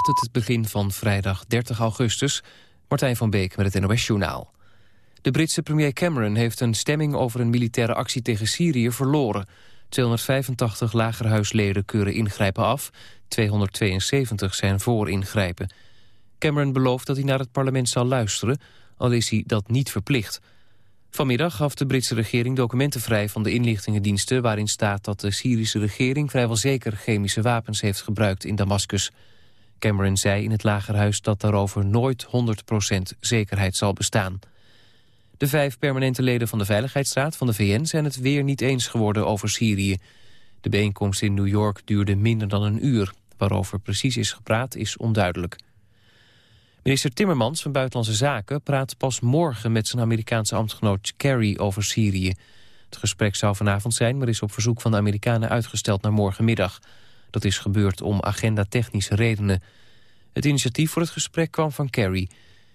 Het begin van vrijdag 30 augustus. Martijn van Beek met het NOS-journaal. De Britse premier Cameron heeft een stemming over een militaire actie tegen Syrië verloren. 285 lagerhuisleden keuren ingrijpen af, 272 zijn voor ingrijpen. Cameron belooft dat hij naar het parlement zal luisteren, al is hij dat niet verplicht. Vanmiddag gaf de Britse regering documenten vrij van de inlichtingendiensten... waarin staat dat de Syrische regering vrijwel zeker chemische wapens heeft gebruikt in Damascus. Cameron zei in het Lagerhuis dat daarover nooit 100% zekerheid zal bestaan. De vijf permanente leden van de Veiligheidsraad van de VN zijn het weer niet eens geworden over Syrië. De bijeenkomst in New York duurde minder dan een uur. Waarover precies is gepraat is onduidelijk. Minister Timmermans van Buitenlandse Zaken praat pas morgen met zijn Amerikaanse ambtgenoot Kerry over Syrië. Het gesprek zou vanavond zijn, maar is op verzoek van de Amerikanen uitgesteld naar morgenmiddag. Dat is gebeurd om agenda-technische redenen. Het initiatief voor het gesprek kwam van Kerry.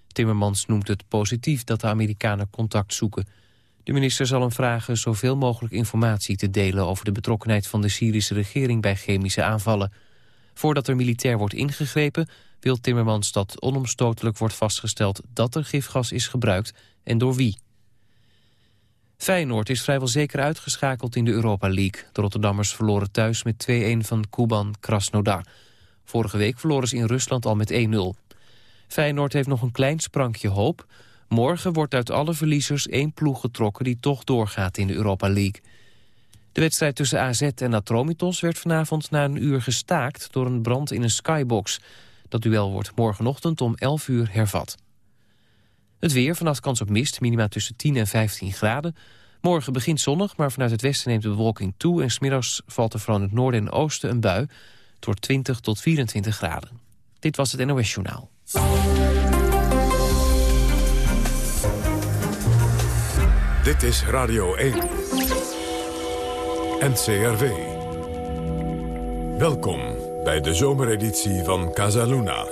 Timmermans noemt het positief dat de Amerikanen contact zoeken. De minister zal hem vragen zoveel mogelijk informatie te delen... over de betrokkenheid van de Syrische regering bij chemische aanvallen. Voordat er militair wordt ingegrepen wil Timmermans dat onomstotelijk wordt vastgesteld dat er gifgas is gebruikt en door wie. Feyenoord is vrijwel zeker uitgeschakeld in de Europa League. De Rotterdammers verloren thuis met 2-1 van Kuban Krasnodar. Vorige week verloren ze in Rusland al met 1-0. Feyenoord heeft nog een klein sprankje hoop. Morgen wordt uit alle verliezers één ploeg getrokken die toch doorgaat in de Europa League. De wedstrijd tussen AZ en Atromitos werd vanavond na een uur gestaakt door een brand in een skybox. Dat duel wordt morgenochtend om 11 uur hervat. Het weer, vannacht kans op mist, minima tussen 10 en 15 graden. Morgen begint zonnig, maar vanuit het westen neemt de bewolking toe... en smiddags valt er vooral in het noorden en oosten een bui... tot 20 tot 24 graden. Dit was het NOS Journaal. Dit is Radio 1. NCRV. Welkom bij de zomereditie van Casaluna.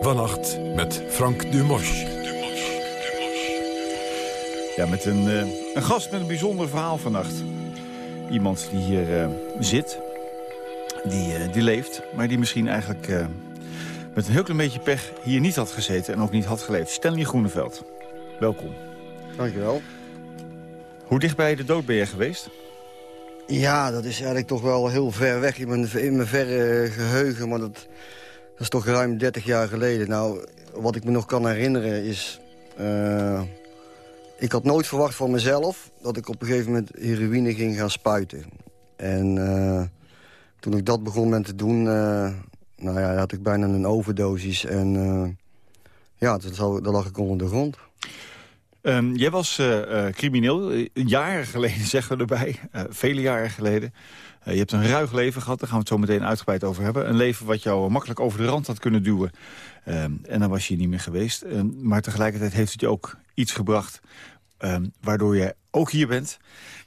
Vannacht met Frank Dumos. Ja, met een, uh, een gast met een bijzonder verhaal vannacht. Iemand die hier uh, zit, die, uh, die leeft, maar die misschien eigenlijk met een heel klein beetje pech hier niet had gezeten en ook niet had geleefd. Stanley Groeneveld, welkom. Dankjewel. Hoe dicht bij de dood ben je geweest? Ja, dat is eigenlijk toch wel heel ver weg in mijn, in mijn verre geheugen. Maar dat, dat is toch ruim 30 jaar geleden. Nou, wat ik me nog kan herinneren is... Uh, ik had nooit verwacht van mezelf dat ik op een gegeven moment heroïne ging gaan spuiten. En uh, toen ik dat begon met te doen, uh, nou ja, had ik bijna een overdosis. En ja, dan lag ik onder de grond. Um, jij was uh, crimineel, jaren geleden zeggen we erbij, uh, vele jaren geleden. je hebt een ruig leven gehad, daar gaan we het zo meteen uitgebreid over hebben. Een leven wat jou makkelijk over de rand had kunnen duwen. Um, en dan was je niet meer geweest. Um, maar tegelijkertijd heeft het je ook iets gebracht waardoor je ook hier bent.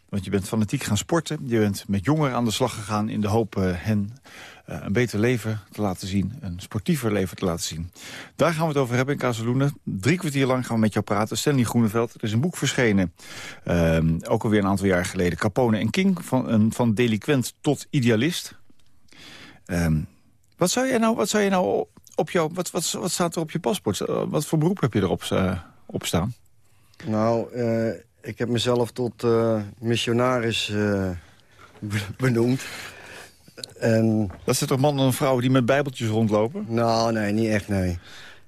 Want je bent fanatiek gaan sporten. Je bent met jongeren aan de slag gegaan in de hoop hen uh, een beter leven te laten zien. Een sportiever leven te laten zien. Daar gaan we het over hebben in Kazeloenen. Drie kwartier lang gaan we met jou praten. Stanley Groeneveld, er is een boek verschenen. Uh, ook alweer een aantal jaar geleden. Capone en King, van, van delinquent tot idealist. Uh, wat zou jij nou, wat zou je nou op jou, wat, wat, wat staat er op je paspoort? Eh, wat voor beroep heb je erop op staan? Nou, ik heb mezelf tot missionaris benoemd. En... Dat zijn toch mannen en vrouwen die met bijbeltjes rondlopen? Nou, nee, niet echt, nee.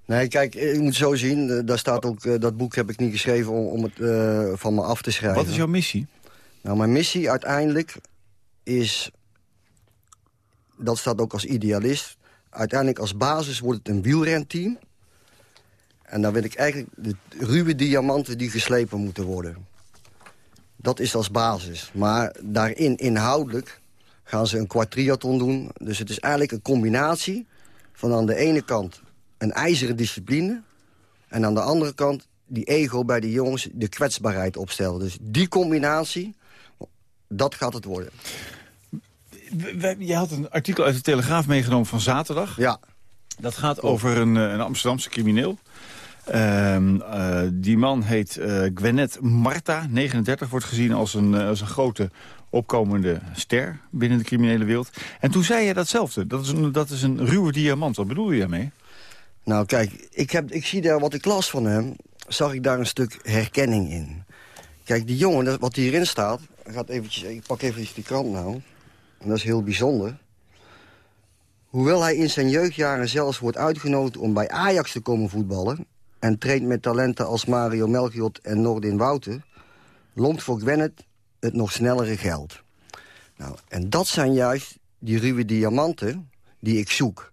Nee, kijk, je moet zo zien. Eh, daar staat ook, eh, dat boek heb ik niet geschreven om, om het van me af te schrijven. Wat is jouw missie? Nou, mijn missie uiteindelijk is... Dat staat ook als idealist. Uiteindelijk als basis wordt het een wielrenteam. En dan wil ik eigenlijk de ruwe diamanten die geslepen moeten worden. Dat is als basis. Maar daarin inhoudelijk gaan ze een kwartriathlon doen. Dus het is eigenlijk een combinatie van aan de ene kant een ijzeren discipline... en aan de andere kant die ego bij de jongens de kwetsbaarheid opstellen. Dus die combinatie, dat gaat het worden. Je had een artikel uit de Telegraaf meegenomen van zaterdag. Ja. Dat gaat over een, eh, een Amsterdamse crimineel. Uh, uh, die man heet uh, Gwenet Marta, 39, wordt gezien als een, als een grote opkomende ster binnen de criminele wereld. En toen zei je datzelfde. Dat is een, dat is een ruwe diamant. Wat bedoel je daarmee? Nou, kijk, ik, heb, ik zie daar wat ik las van hem... zag ik daar een stuk herkenning in. Kijk, die jongen, wat hierin staat... Gaat eventjes, ik pak even die krant nou. En dat is heel bijzonder. Hoewel hij in zijn jeugdjaren zelfs wordt uitgenodigd om bij Ajax te komen voetballen... en traint met talenten als Mario Melchiot en Nordin Wouter... longt voor Gwennet het nog snellere geld. Nou, en dat zijn juist die ruwe diamanten die ik zoek.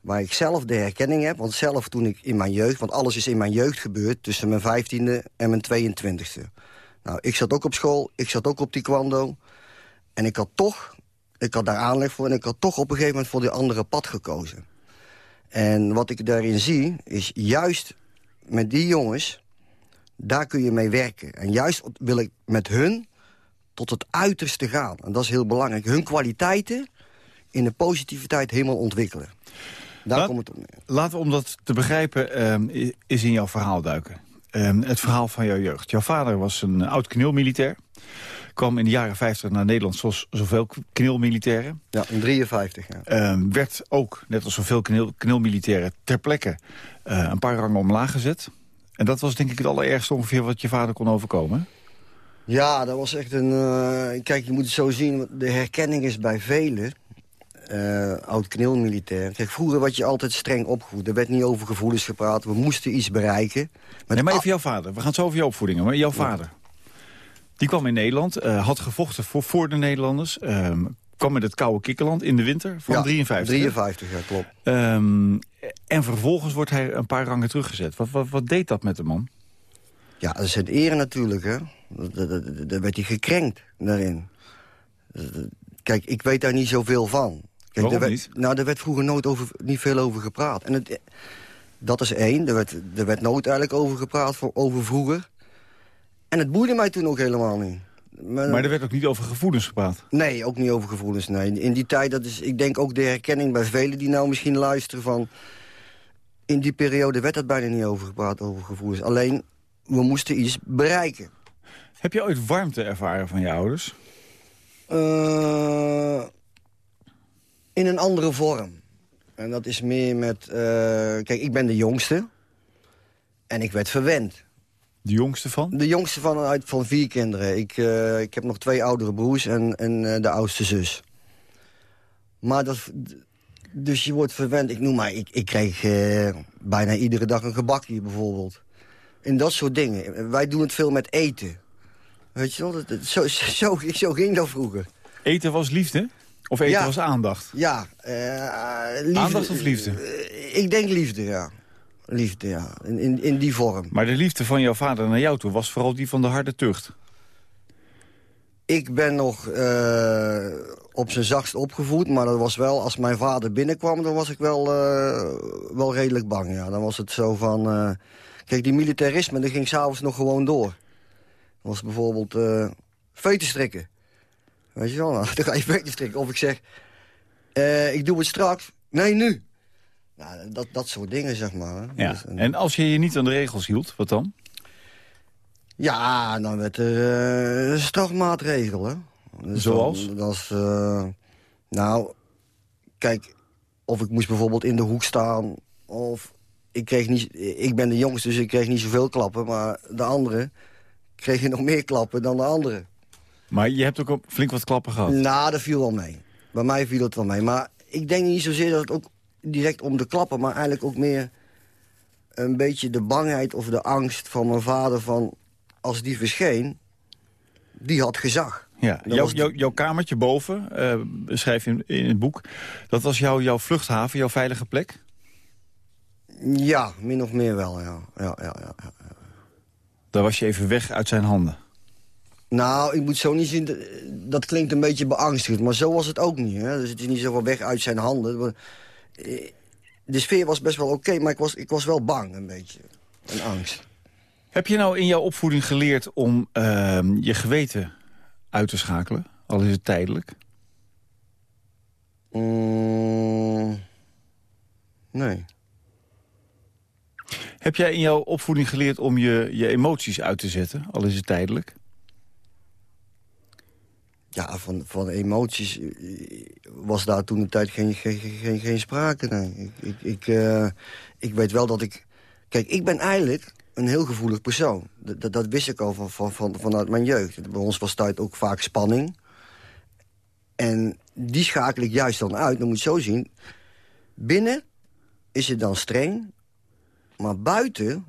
Waar ik zelf de herkenning heb, want zelf toen ik in mijn jeugd... want alles is in mijn jeugd gebeurd tussen mijn vijftiende en mijn 22e. Nou, ik zat ook op school, ik zat ook op taekwondo... en ik had toch ik had daar aanleg voor en ik had toch op een gegeven moment voor die andere pad gekozen. En wat ik daarin zie, is juist met die jongens, daar kun je mee werken. En juist wil ik met hun tot het uiterste gaan. En dat is heel belangrijk. Hun kwaliteiten in de positiviteit helemaal ontwikkelen. Daar Laat, komt het om. Laten we om dat te begrijpen, ehm, is in jouw verhaal duiken. Ehm, het verhaal van jouw jeugd. Jouw vader was een oud knielmilitair kwam in de jaren 50 naar Nederland zoals zoveel kneelmilitairen. Ja, in 53, ja. Ehm, werd ook, net als zoveel knil, kneelmilitairen, ter plekke een paar rangen omlaag gezet. En dat was denk ik het allerergste ongeveer wat je vader kon overkomen. Ja, dat was echt een... Uh, kijk, je moet het zo zien, de herkenning is bij velen... Uh, oud kneelmilitair. Kijk, vroeger werd je altijd streng opgevoed. Er werd niet over gevoelens gepraat. We moesten iets bereiken. Maar nee, maar even jouw vader. We gaan het zo over je opvoedingen. Maar jouw vader. Die kwam in Nederland, uh, had gevochten voor, voor de Nederlanders. Kwam met het koude kikkerland in de winter van ja, 53. 53, ja, klopt. Um, en vervolgens wordt hij een paar rangen teruggezet. Wat, wat, wat deed dat met de man? Ja, dat is het ere natuurlijk, hè. Daar werd hij gekrenkt daarin. Kijk, ik weet daar niet zoveel van. Kijk, Waarom werd, niet? Nou, er werd vroeger nooit over, niet veel over gepraat. En het, dat is één. Er werd, er werd nooit eigenlijk over gepraat voor, over vroeger. En het boeide mij toen ook helemaal niet. Maar, maar, er werd ook niet over gevoelens gepraat? Nee, ook niet over gevoelens. Nee. In die tijd, dat is, ik denk ook de herkenning bij velen die nou misschien luisteren van... In die periode werd dat bijna niet over gepraat, over gevoelens. Alleen, we moesten iets bereiken. Heb je ooit warmte ervaren van je ouders? Uh, in een andere vorm. En dat is meer met... Uh, kijk, ik ben de jongste. En ik werd verwend. De jongste van? De jongste van, uit, van vier kinderen. Ik, uh, ik heb nog twee oudere broers en, en uh, de oudste zus. Maar dat... Dus je wordt verwend. Ik noem maar, ik, ik kreeg uh, bijna iedere dag een gebakje bijvoorbeeld. En dat soort dingen. Wij doen het veel met eten. Weet je wel, dat, dat, zo, zo, zo ging dat vroeger. Eten was liefde? Of eten ja. was aandacht? Ja. liefde, aandacht of liefde? ik denk liefde, ja. Liefde, ja. In, in, in, die vorm. Maar de liefde van jouw vader naar jou toe was vooral die van de harde tucht? Ik ben nog uh, op zijn zachtst opgevoed, maar dat was wel... als mijn vader binnenkwam, dan was ik wel, uh, wel redelijk bang, ja. Dan was het zo van... Uh, kijk, die militarisme, dat ging s'avonds nog gewoon door. Dat was bijvoorbeeld uh, strikken. Weet je wel, nou, dan ga je veten strikken. Of ik zeg, ik doe het straks. Nee, nu. Nou, dat, dat soort dingen, zeg maar. Ja. Dus, en als je je niet aan de regels hield, wat dan? Ja, dan werd er uh, strafmaatregelen. Dus Zoals? Dan, dat is, uh, nou, kijk, of ik moest bijvoorbeeld in de hoek staan... of ik kreeg niet... Ik ben de jongste, dus ik kreeg niet zoveel klappen... maar de anderen kregen nog meer klappen dan de anderen. Maar je hebt ook flink wat klappen gehad? Nou, dat viel wel mee. Bij mij viel het wel mee. Maar ik denk niet zozeer dat het ook direct om de klappen... maar eigenlijk ook meer een beetje de bangheid of de angst van mijn vader... van als die verscheen, die had gezag. Ja, jouw, jouw, jouw kamertje boven, uh, schrijf je in, in het boek... dat was jouw, jouw vluchthaven, jouw veilige plek? Ja, min of meer wel, ja. Ja, ja, ja, ja. Daar was je even weg uit zijn handen? Nou, ik moet zo niet zien... Dat klinkt een beetje beangstigend, maar zo was het ook niet. Hè? Dus het is niet zo van weg uit zijn handen. De sfeer was best wel oké, okay, maar ik was, ik was wel bang een beetje. En angst. Heb je nou in jouw opvoeding geleerd om uh, je geweten uit te schakelen? Al is het tijdelijk? Mm, nee. Heb jij in jouw opvoeding geleerd om je, je emoties uit te zetten? Al is het tijdelijk? Ja, van, van emoties eh, was daar toen de tijd geen, geen, geen, geen sprake. Nee. Ik, ik, ik, eh, ik weet wel dat ik... Kijk, ik ben eigenlijk een heel gevoelig persoon. Dat, dat, wist ik al van, van, van, vanuit mijn jeugd. Bij ons was tijd ook vaak spanning. En die schakel ik juist dan uit. Dan moet je zo zien. Binnen is het dan streng. Maar buiten,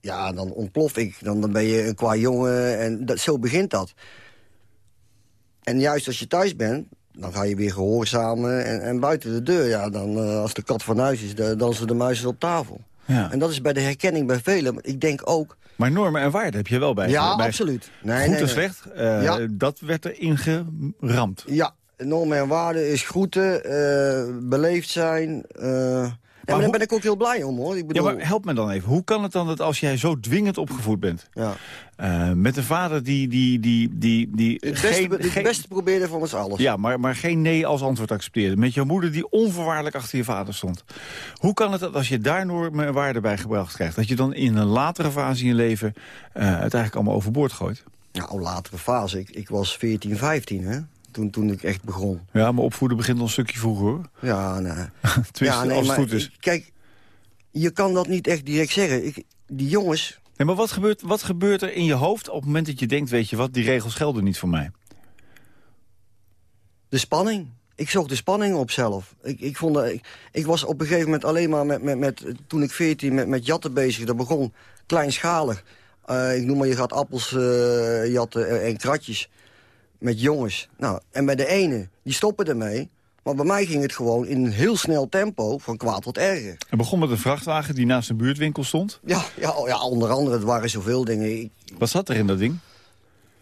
ja, dan ontplof ik. Dan, dan ben je een qua jongen en dat, zo begint dat. En juist als je thuis bent, dan ga je weer gehoorzamen. En, en buiten de deur, ja, dan, uh, als de kat van huis is, dan dansen de muizen op tafel. Ja. En dat is bij de herkenning bij velen. Maar ik denk ook... Maar normen en waarden heb je wel bij. Ja, bij absoluut. Nee, goed nee, en slecht, uh, ja. dat werd erin geramd. Ja, normen en waarden is groeten, uh, beleefd zijn... maar daar ben ik ook heel blij om, hoor. Ik bedoel... Ja, maar help me dan even. Hoe kan het dan dat als jij zo dwingend opgevoed bent... Ja. Uh, met een vader die... die, die, die, die het beste, geen, het geen... beste probeerde van ons alles. Ja, maar, maar geen nee als antwoord accepteerde. Met jouw moeder die onvoorwaardelijk achter je vader stond. Hoe kan het dat als je daar normen waarde bij gebracht krijgt... dat je dan in een latere fase in je leven uh, het eigenlijk allemaal overboord gooit? Nou, latere fase. Ik, ik was 14, 15, hè toen, toen ik echt begon. Ja, maar opvoeden begint al een stukje vroeger, hoor. Ja, nee. ja, nee, als het goed is. Kijk, je kan dat niet echt direct zeggen. Ik, die jongens... Nee, maar wat gebeurt, wat gebeurt er in je hoofd op het moment dat je denkt... weet je wat, die regels gelden niet voor mij? De spanning. Ik zocht de spanning op zelf. Ik, ik, vond, ik, ik was op een gegeven moment alleen maar met... met, met toen ik 14 met, met jatten bezig. Dat begon kleinschalig. Uh, ik noem maar, je gaat appels uh, jatten en kratjes met jongens. Nou, en bij de ene, die stoppen ermee. Maar bij mij ging het gewoon in een heel snel tempo van kwaad tot erger. Het begon met een vrachtwagen die naast een buurtwinkel stond? Ja, ja, ja onder andere. Het waren zoveel dingen. Wat zat er in dat ding?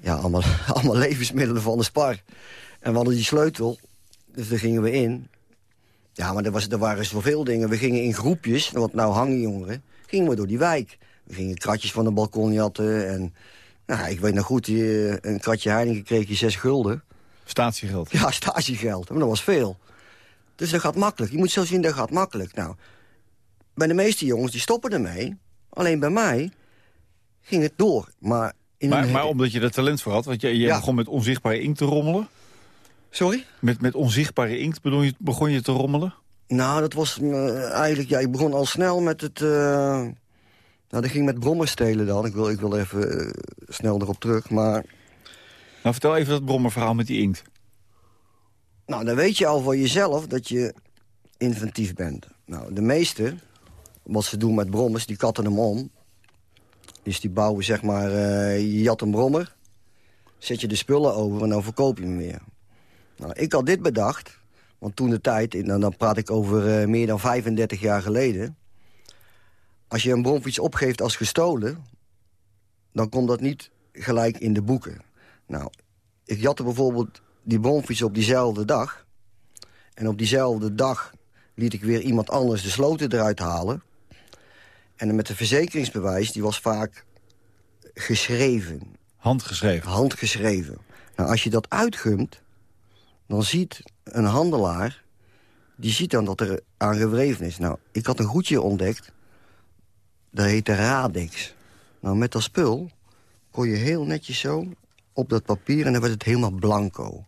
Ja, allemaal, allemaal levensmiddelen van de spar. En we hadden die sleutel, dus daar gingen we in. Ja, maar er, was, er waren zoveel dingen. We gingen in groepjes, wat nou hangen jongeren, gingen we door die wijk. We gingen kratjes van de balkon jatten en nou, ik weet nog goed, eh, een kratje Heineken kreeg je zes gulden. Statiegeld? Ja, statiegeld. Maar dat was veel. Dus dat gaat makkelijk. Je moet zo zien, dat gaat makkelijk. Nou, bij de meeste jongens, die stoppen ermee. Alleen bij mij ging het door. Maar, in maar, maar omdat je er talent voor had, want je, je begon met onzichtbare inkt te rommelen. Sorry? Met, met onzichtbare inkt begon je, begon je te rommelen? Nou, dat was uh, eigenlijk... Ja, ik begon al snel met het... Uh, nou, dat ging met brommer stelen dan. Ik wil, ik wil even uh, snel erop terug, maar... Nou, vertel even dat brommerverhaal met die inkt. Nou, dan weet je al voor jezelf dat je inventief bent. Nou, de meeste, wat ze doen met brommers, die katten hem om. Dus die bouwen, zeg maar, uh, je jat een brommer. Zet je de spullen over en dan verkoop je hem weer. Nou, ik had dit bedacht, want toen de tijd, en dan praat ik over uh, meer dan 35 jaar geleden als je een bromfiets opgeeft als gestolen... dan komt dat niet gelijk in de boeken. Nou, ik jatte bijvoorbeeld die bromfiets op diezelfde dag. En op diezelfde dag liet ik weer iemand anders de sloten eruit halen. En met de verzekeringsbewijs, die was vaak geschreven. Handgeschreven? Handgeschreven. Nou, als je dat uitgumt, dan ziet een handelaar... die ziet dan dat er aan gewreven is. Nou, ik had een goedje ontdekt dat heette Radix. Nou, met dat spul kon je heel netjes zo op dat papier... en dan werd het helemaal blanco.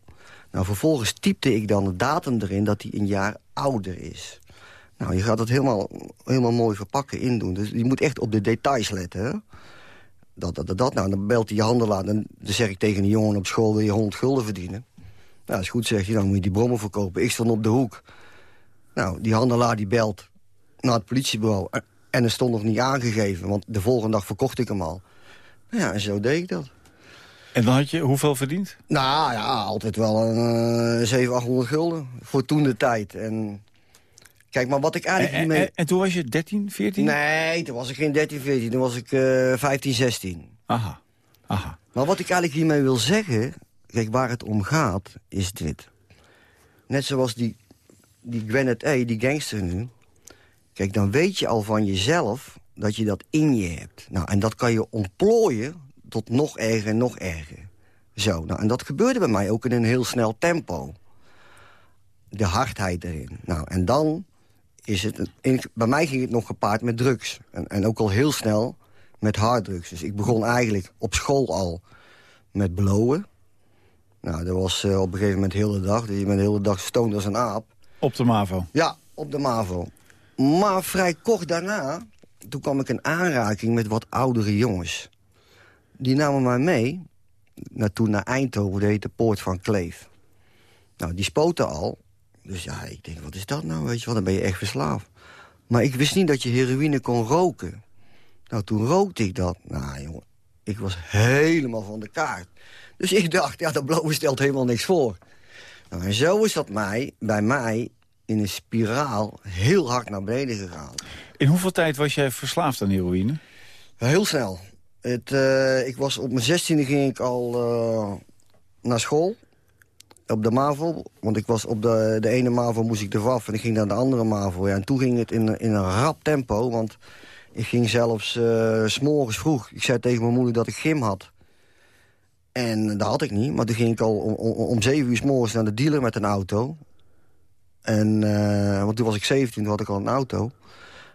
Nou, vervolgens typte ik dan de datum erin dat hij een jaar ouder is. Nou, je gaat het helemaal, helemaal mooi verpakken, indoen. Dus je moet echt op de details letten, hè? Dat, dat, dat, dat. Nou, dan belt hij je handelaar. Dan, dan zeg ik tegen een jongen op school, wil je 100 gulden verdienen? Nou, is goed, zeg je, dan moet je die brommen verkopen. Ik stond op de hoek. Nou, die handelaar die belt naar het politiebureau. En er stond nog niet aangegeven, want de volgende dag verkocht ik hem al. Nou ja, en zo deed ik dat. En dan had je hoeveel verdiend? Nou ja, altijd wel een uh, 700, 800 gulden. Voor toen de tijd. En kijk, maar wat ik eigenlijk en, mee... En, en, toen was je 13, 14? Nee, toen was ik geen 13, 14. Toen was ik uh, 15, 16. Aha, aha. Maar wat ik eigenlijk hiermee wil zeggen... Kijk, waar het om gaat, is dit. Net zoals die, die Gwennet A, die gangster nu... Kijk, dan weet je al van jezelf dat je dat in je hebt. Nou, en dat kan je ontplooien tot nog erger en nog erger. Zo, nou, en dat gebeurde bij mij ook in een heel snel tempo. De hardheid erin. Nou, en dan is het... bij mij ging het nog gepaard met drugs. En, en ook al heel snel met harddrugs. Dus ik begon eigenlijk op school al met blowen. Nou, dat was eh, op een gegeven moment de hele dag. Dus je bent de hele dag stoned als een aap. Op de MAVO? Ja, op de MAVO. Maar vrij kort daarna, toen kwam ik in aanraking met wat oudere jongens. Die namen mij mee naartoe naar Eindhoven, dat heet de Poort van Kleef. Nou, die spoten al. Dus ja, ik denk, wat is dat nou, weet je wel, dan ben je echt verslaafd. Maar ik wist niet dat je heroïne kon roken. Nou, toen rookte ik dat. Nou, jongen, ik was helemaal van de kaart. Dus ik dacht, ja, dat blowen stelt helemaal niks voor. Nou, en zo is dat mij, bij mij in een spiraal heel hard naar beneden gegaan. In hoeveel tijd was jij verslaafd aan heroïne? Heel snel. Het, uh, ik was op mijn zestiende ging ik al uh, naar school. Op de MAVO. Want ik was op de, de ene MAVO moest ik eraf en ik ging naar de andere MAVO. Ja, en toen ging het in, in een rap tempo. Want ik ging zelfs uh, s'morgens vroeg. Ik zei tegen mijn moeder dat ik gym had. En dat had ik niet. Maar toen ging ik al om, om, om zeven uur s morgens naar de dealer met een auto. En, uh, want toen was ik 17, toen had ik al een auto.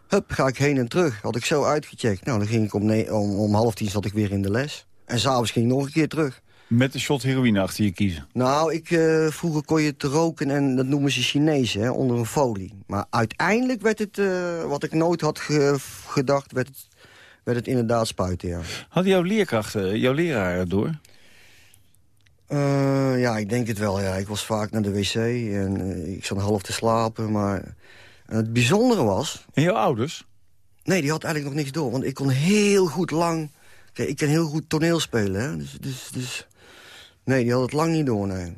Hup, ga ik heen en terug. Had ik zo uitgecheckt. Nou, dan ging ik om, om, om half tien zat ik weer in de les. En s'avonds ging ik nog een keer terug. Met een shot heroïne achter je kiezen? Nou, ik, uh, vroeger kon je het roken en dat noemen ze Chinees, hè, onder een folie. Maar uiteindelijk werd het, uh, wat ik nooit had ge gedacht, werd het, werd het inderdaad spuiten, ja. Hadden jouw leerkrachten, jouw leraar door? Uh, ja, ik denk het wel, ja. Ik was vaak naar de wc en ik zat half te slapen, maar... het bijzondere was... En jouw ouders? Nee, die had eigenlijk nog niks door, want ik kon heel goed lang... Kijk, ik kan heel goed toneel spelen, hè. Dus, dus, dus... Nee, die had het lang niet door, nee.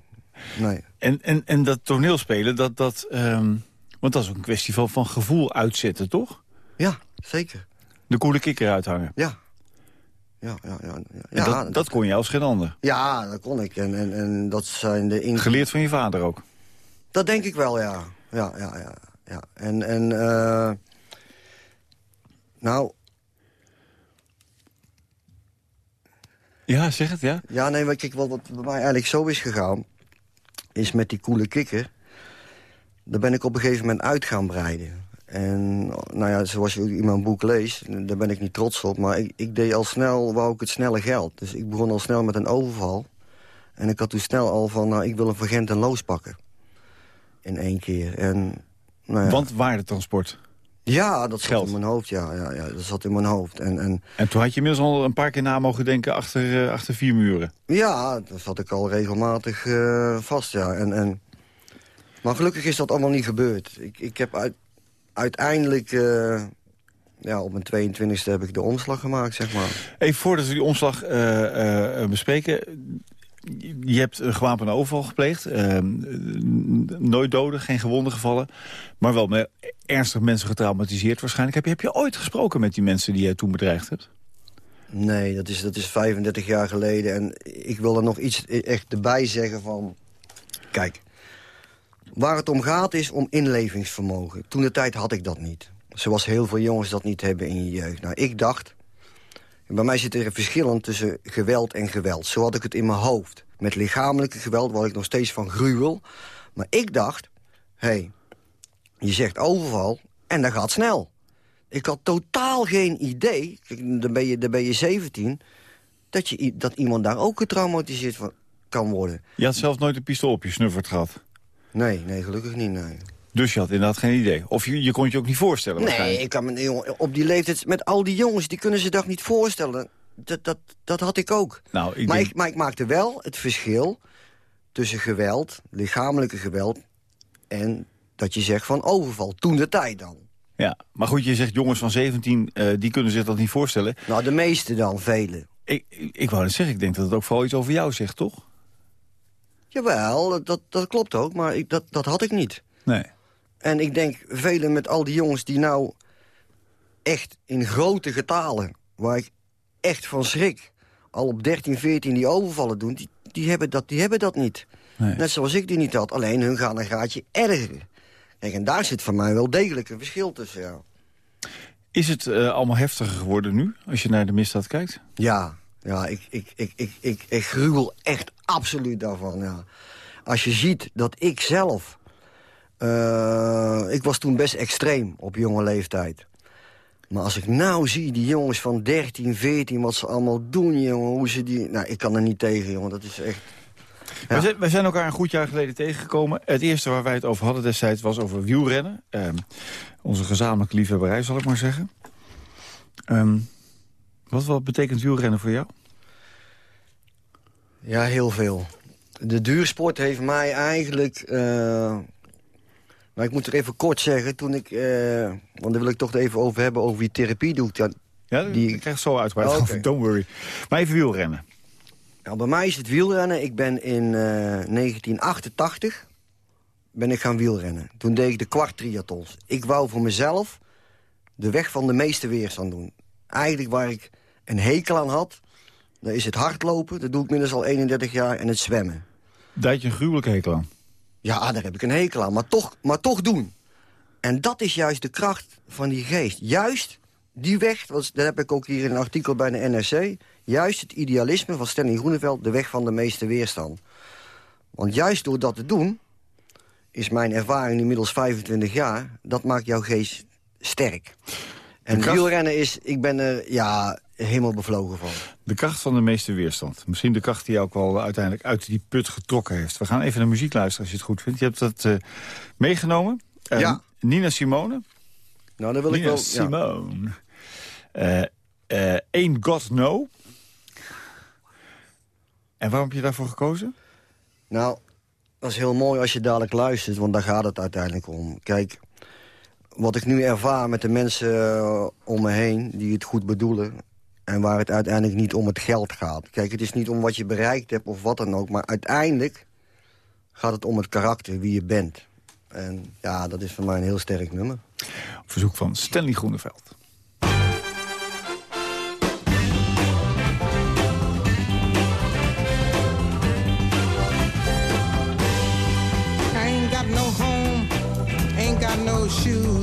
nee. En, en, en dat toneelspelen, dat... dat um, want dat is ook een kwestie van, van gevoel uitzetten, toch? Ja, zeker. De koele kikker uithangen? Ja. Ja, ja, ja, ja. dat, dat, dat, kon je als geen ander? Ja, dat kon ik. En, en, en dat zijn de... In... Geleerd van je vader ook? Dat denk ik wel, ja. Ja, ja, ja. ja. En, en uh, nou, Ja, zeg het, ja. Ja, nee, maar kijk, wat, wat bij mij eigenlijk zo is gegaan... is met die koele kikker... daar ben ik op een gegeven moment uit gaan breiden. En nou ja, zoals je in mijn boek leest, daar ben ik niet trots op... maar ik, ik deed al snel, wou ik het snelle geld. Dus ik begon al snel met een overval. En ik had toen snel al van, nou, ik wil een vergent en loos pakken. In één keer. En, nou ja. Want waardetransport? Ja, dat zat in mijn hoofd, ja, ja, ja. Dat zat in mijn hoofd. En, en, en toen had je inmiddels al een paar keer na mogen denken achter, uh, achter vier muren? Ja, dat zat ik al regelmatig uh, vast, ja. En, en, maar gelukkig is dat allemaal niet gebeurd. Ik, ik heb uit, uiteindelijk... Uh, ja, op mijn 22e heb ik de omslag gemaakt, zeg maar. Even voordat we die omslag bespreken je hebt een gewapende overval gepleegd. Uh, nooit doden, geen gewonden gevallen. Maar wel met ernstig mensen getraumatiseerd waarschijnlijk. Heb je, heb je ooit gesproken met die mensen die jij toen bedreigd hebt? Nee, dat is, dat is 35 jaar geleden. En ik wil er nog iets echt erbij zeggen van... Kijk, waar het om gaat is om inlevingsvermogen. Toen de tijd had ik dat niet. Zoals heel veel jongens dat niet hebben in je jeugd. Nou, ik dacht, bij mij zit er een verschil tussen geweld en geweld. Zo had ik het in mijn hoofd. Met lichamelijke geweld, waar ik nog steeds van gruwel. Maar ik dacht, hé, hey, je zegt overval en dat gaat snel. Ik had totaal geen idee, dan ben je, dan ben je 17... Dat, je, dat iemand daar ook getraumatiseerd van kan worden. Je had zelf nooit een pistool op je snuffert gehad? Nee, nee, gelukkig niet, nee. Dus je had inderdaad geen idee. Of je, je kon je ook niet voorstellen Nee, ik kan me, op die leeftijd... Met al die jongens, die kunnen ze dat niet voorstellen. Dat, dat, dat had ik ook. Nou, ik maar, denk... ik, maar ik maakte wel het verschil tussen geweld, lichamelijke geweld... en dat je zegt van overval, toen de tijd dan. Ja, maar goed, je zegt jongens van 17, uh, die kunnen zich dat niet voorstellen. Nou, de meeste dan, velen. Ik, ik, wou net zeggen, ik denk dat het ook vooral iets over jou zegt, toch? Jawel, dat, dat klopt ook, maar ik, dat, dat had ik niet. Nee. En ik denk, velen met al die jongens die nou echt in grote getalen... waar ik echt van schrik, al op 13, 14 die overvallen doen... die, die, hebben, dat, die hebben dat niet. Nee. Net zoals ik die niet had, alleen hun gaan een graadje erger. Kijk, en daar zit voor mij wel degelijk een verschil tussen, ja. Is het uh, allemaal heftiger geworden nu, als je naar de misdaad kijkt? Ja, ja ik, ik, ik, ik, ik, ik gruwel echt absoluut daarvan, ja. Als je ziet dat ik zelf uh, ik was toen best extreem op jonge leeftijd. Maar als ik nou zie, die jongens van 13, 14, wat ze allemaal doen, jongen, hoe ze die... Nou, ik kan er niet tegen, jongen, dat is echt... We, zijn, we, zijn, elkaar een goed jaar geleden tegengekomen. Het eerste waar wij het over hadden destijds was over wielrennen. Um, onze gezamenlijke liefhebberij, zal ik maar zeggen. Um, wat, wat betekent wielrennen voor jou? Ja, heel veel. De duursport heeft mij eigenlijk... Uh, maar ik moet er even kort zeggen, toen ik... Uh, want daar wil ik toch even over hebben, over wie therapie doet. Ja, ja die... ik krijg zo uitgebreid oh, okay. don't worry. Maar even wielrennen. Nou, bij mij is het wielrennen. Ik ben in uh, 1988 ben ik gaan wielrennen. Toen deed ik de kwart triathlons. Ik wou voor mezelf de weg van de meeste weerstand doen. Eigenlijk waar ik een hekel aan had, dan is het hardlopen. Dat doe ik minstens al 31 jaar. En het zwemmen. Daar je een gruwelijk hekel aan? Ja, daar heb ik een hekel aan. Maar toch, maar toch doen. En dat is juist de kracht van die geest. Juist die weg, dat heb ik ook hier in een artikel bij de NRC... juist het idealisme van Stanley Groeneveld... de weg van de meeste weerstand. Want juist door dat te doen... is mijn ervaring inmiddels 25 jaar... dat maakt jouw geest sterk. En kracht... wielrennen is, ik ben er ja, helemaal bevlogen van. De kracht van de meeste weerstand. Misschien de kracht die jou ook wel uiteindelijk uit die put getrokken heeft. We gaan even naar muziek luisteren als je het goed vindt. Je hebt dat uh, meegenomen. Uh, ja. Nina Simone. Nou, dan wil Nina ik wel... Simone. Ja. Uh, Ain't God No. En waarom heb je daarvoor gekozen? Nou, dat is heel mooi als je dadelijk luistert, want daar gaat het uiteindelijk om. Kijk, wat ik nu ervaar met de mensen eh, om me heen die het goed bedoelen... en waar het uiteindelijk niet om het geld gaat. Kijk, het is niet om wat je bereikt hebt of wat dan ook... maar uiteindelijk gaat het om het karakter, wie je bent. En ja, dat is voor mij een heel sterk nummer. Op verzoek van Stanley Groeneveld. no shoes,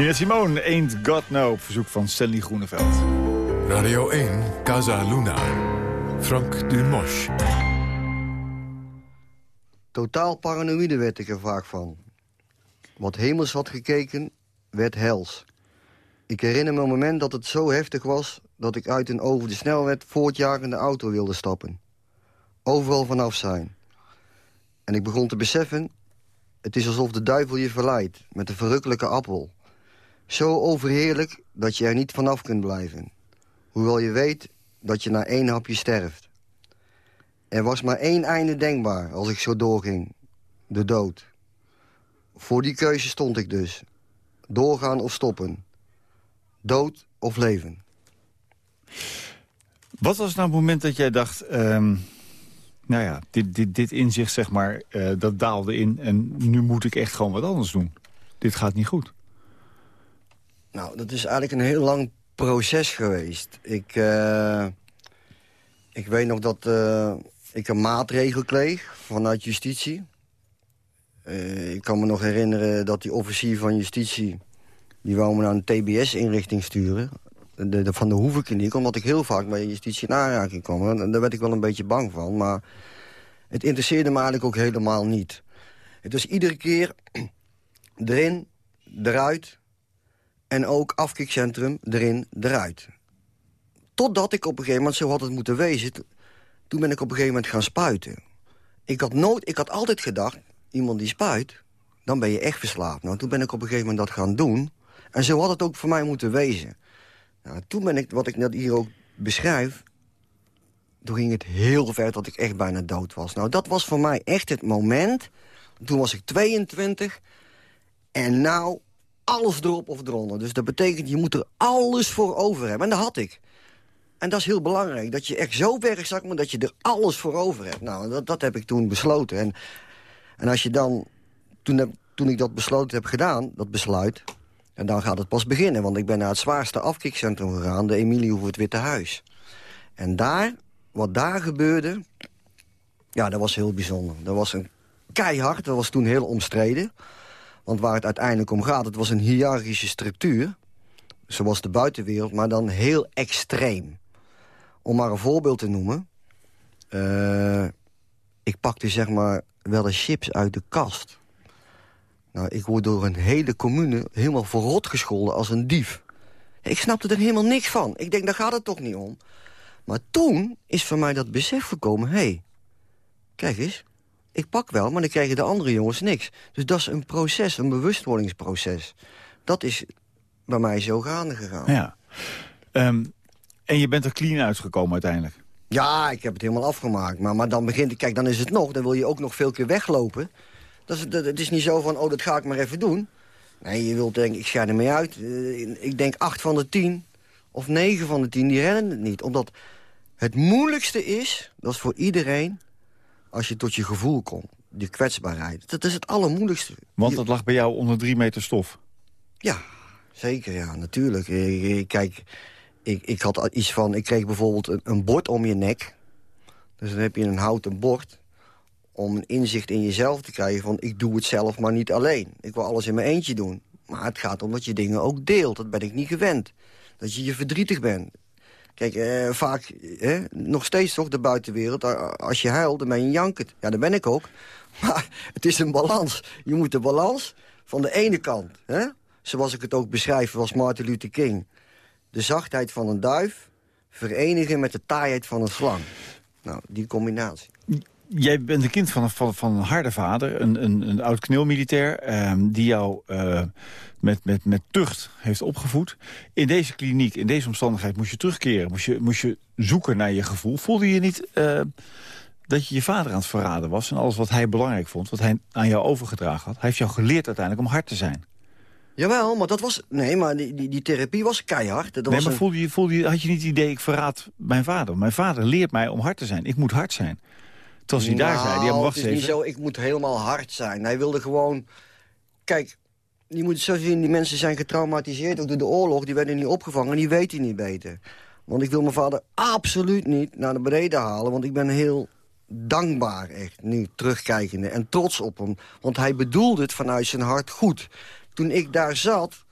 Nina Simone, Ain't God No, op verzoek van Stanley Groeneveld. Radio 1, Casa Luna. Frank Dumosch. Totaal paranoïde werd ik er vaak van. Wat hemels had gekeken, werd hels. Ik herinner me een moment dat het zo heftig was... dat ik uit en over de snelweg voortjagende auto wilde stappen. Overal vanaf zijn. En ik begon te beseffen, het is alsof de duivel je verleidt met een verrukkelijke appel. Zo overheerlijk dat je er niet vanaf kunt blijven. Hoewel je weet dat je na één hapje sterft. Er was maar één einde denkbaar als ik zo doorging. De dood. Voor die keuze stond ik dus. Doorgaan of stoppen. Dood of leven. Wat was nou het moment dat jij dacht... ehm, nou ja, dit, dit, dit inzicht, zeg maar, eh, dat daalde in... en nu moet ik echt gewoon wat anders doen. Dit gaat niet goed. Nou, dat is eigenlijk een heel lang proces geweest. Ik, eh, ik weet nog dat eh, ik een maatregel kreeg vanuit justitie. Eh, ik kan me nog herinneren dat die officier van justitie... die wou me naar een TBS-inrichting sturen. De, de, van de Hoevenkliniek, omdat ik heel vaak bij justitie in aanraking kwam. En daar werd ik wel een beetje bang van, maar het interesseerde me eigenlijk ook helemaal niet. Het was iedere keer erin, eruit, en ook afkikcentrum erin, eruit. Totdat ik op een gegeven moment, zo had het moeten wezen... toen ben ik op een gegeven moment gaan spuiten. Ik had, nooit, ik had altijd gedacht, iemand die spuit... dan ben je echt verslaafd. Nou, toen ben ik op een gegeven moment dat gaan doen. En zo had het ook voor mij moeten wezen. Nou, toen ben ik, wat ik net hier ook beschrijf... toen ging het heel ver dat ik echt bijna dood was. Nou, dat was voor mij echt het moment. Toen was ik 22... En nou, alles erop of eronder. Dus dat betekent, je moet er alles voor over hebben. En dat had ik. En dat is heel belangrijk. Dat je echt zo zakt, maar dat je er alles voor over hebt. Nou, dat, dat heb ik toen besloten. En, en als je dan... Toen, toen ik dat besloten heb gedaan, dat besluit... en dan gaat het pas beginnen. Want ik ben naar het zwaarste afkikcentrum gegaan... de Emilie voor het Witte Huis. En daar, wat daar gebeurde... Ja, dat was heel bijzonder. Dat was een keihard, dat was toen heel omstreden... Want waar het uiteindelijk om gaat, het was een hiërarchische structuur. Zoals de buitenwereld, maar dan heel extreem. Om maar een voorbeeld te noemen. eh, ik pakte zeg maar wel eens chips uit de kast. Nou, ik word door een hele commune helemaal verrot gescholden als een dief. Ik snapte er helemaal niks van. Ik denk, daar gaat het toch niet om. Maar toen is voor mij dat besef gekomen... hé, hey, kijk eens, ik pak wel, maar dan krijgen de andere jongens niks. Dus dat is een proces, een bewustwordingsproces. Dat is bij mij zo gaande gegaan. Ja. Ehm, en je bent er clean uitgekomen uiteindelijk. Ja, ik heb het helemaal afgemaakt. Maar, maar dan begint, kijk, dan is het nog. Dan wil je ook nog veel keer weglopen. Dat is, dat, het is niet zo van, oh, dat ga ik maar even doen. Nee, je wilt denken, ik schijn ermee uit. Eh, ik denk acht van de tien, of negen van de tien, die rennen het niet. Omdat het moeilijkste is, dat is voor iedereen... als je tot je gevoel komt, die kwetsbaarheid. Dat is het allermoeilijkste. Want Je- dat lag bij jou onder drie meter stof. Ja, zeker, ja, natuurlijk. Ik, ik- kijk, ik, ik had iets van... Ik kreeg bijvoorbeeld een, een bord om je nek. Dus dan heb je een houten bord om een inzicht in jezelf te krijgen van... ik doe het zelf, maar niet alleen. Ik wil alles in mijn eentje doen. Maar het gaat om dat je dingen ook deelt. Dat ben ik niet gewend. Dat je je verdrietig bent. Kijk, eh, vaak, nog steeds toch de buitenwereld... als je huilt, dan ben je een jankert. Ja, dat ben ik ook. Maar het is een balans. Je moet de balans van de ene kant... Hè, zoals ik het ook beschrijf, was Martin Luther King... de zachtheid van een duif verenigen met de taaiheid van een slang. Nou, die combinatie. Jij bent een kind van een, van, van een harde vader, een, een, een oud kneelmilitair... ehm, die jou eh, met, met, met tucht heeft opgevoed. In deze kliniek, in deze omstandigheid, moest je terugkeren. Moest je, moest je zoeken naar je gevoel. Voelde je niet eh, dat je je vader aan het verraden was... en alles wat hij belangrijk vond, wat hij aan jou overgedragen had? Hij heeft jou geleerd uiteindelijk om hard te zijn. Jawel, maar dat was... Nee, maar die, die, die therapie was keihard. Dat nee, was maar een- voelde je, voelde je, had je niet het idee, ik verraad mijn vader. Mijn vader leert mij om hard te zijn. Ik moet hard zijn. Terwijl hij daar zei, ja, maar Nou, wacht het is even. niet zo, ik moet helemaal hard zijn. Hij wilde gewoon... Kijk, je moet het zo zien, die mensen zijn getraumatiseerd... ook door de oorlog, die werden niet opgevangen... en die weten niet beter. Want ik wil mijn vader absoluut niet naar de beneden halen... want ik ben heel dankbaar, echt, nu terugkijkende... en trots op hem, want hij bedoelde het vanuit zijn hart goed. Toen ik daar zat,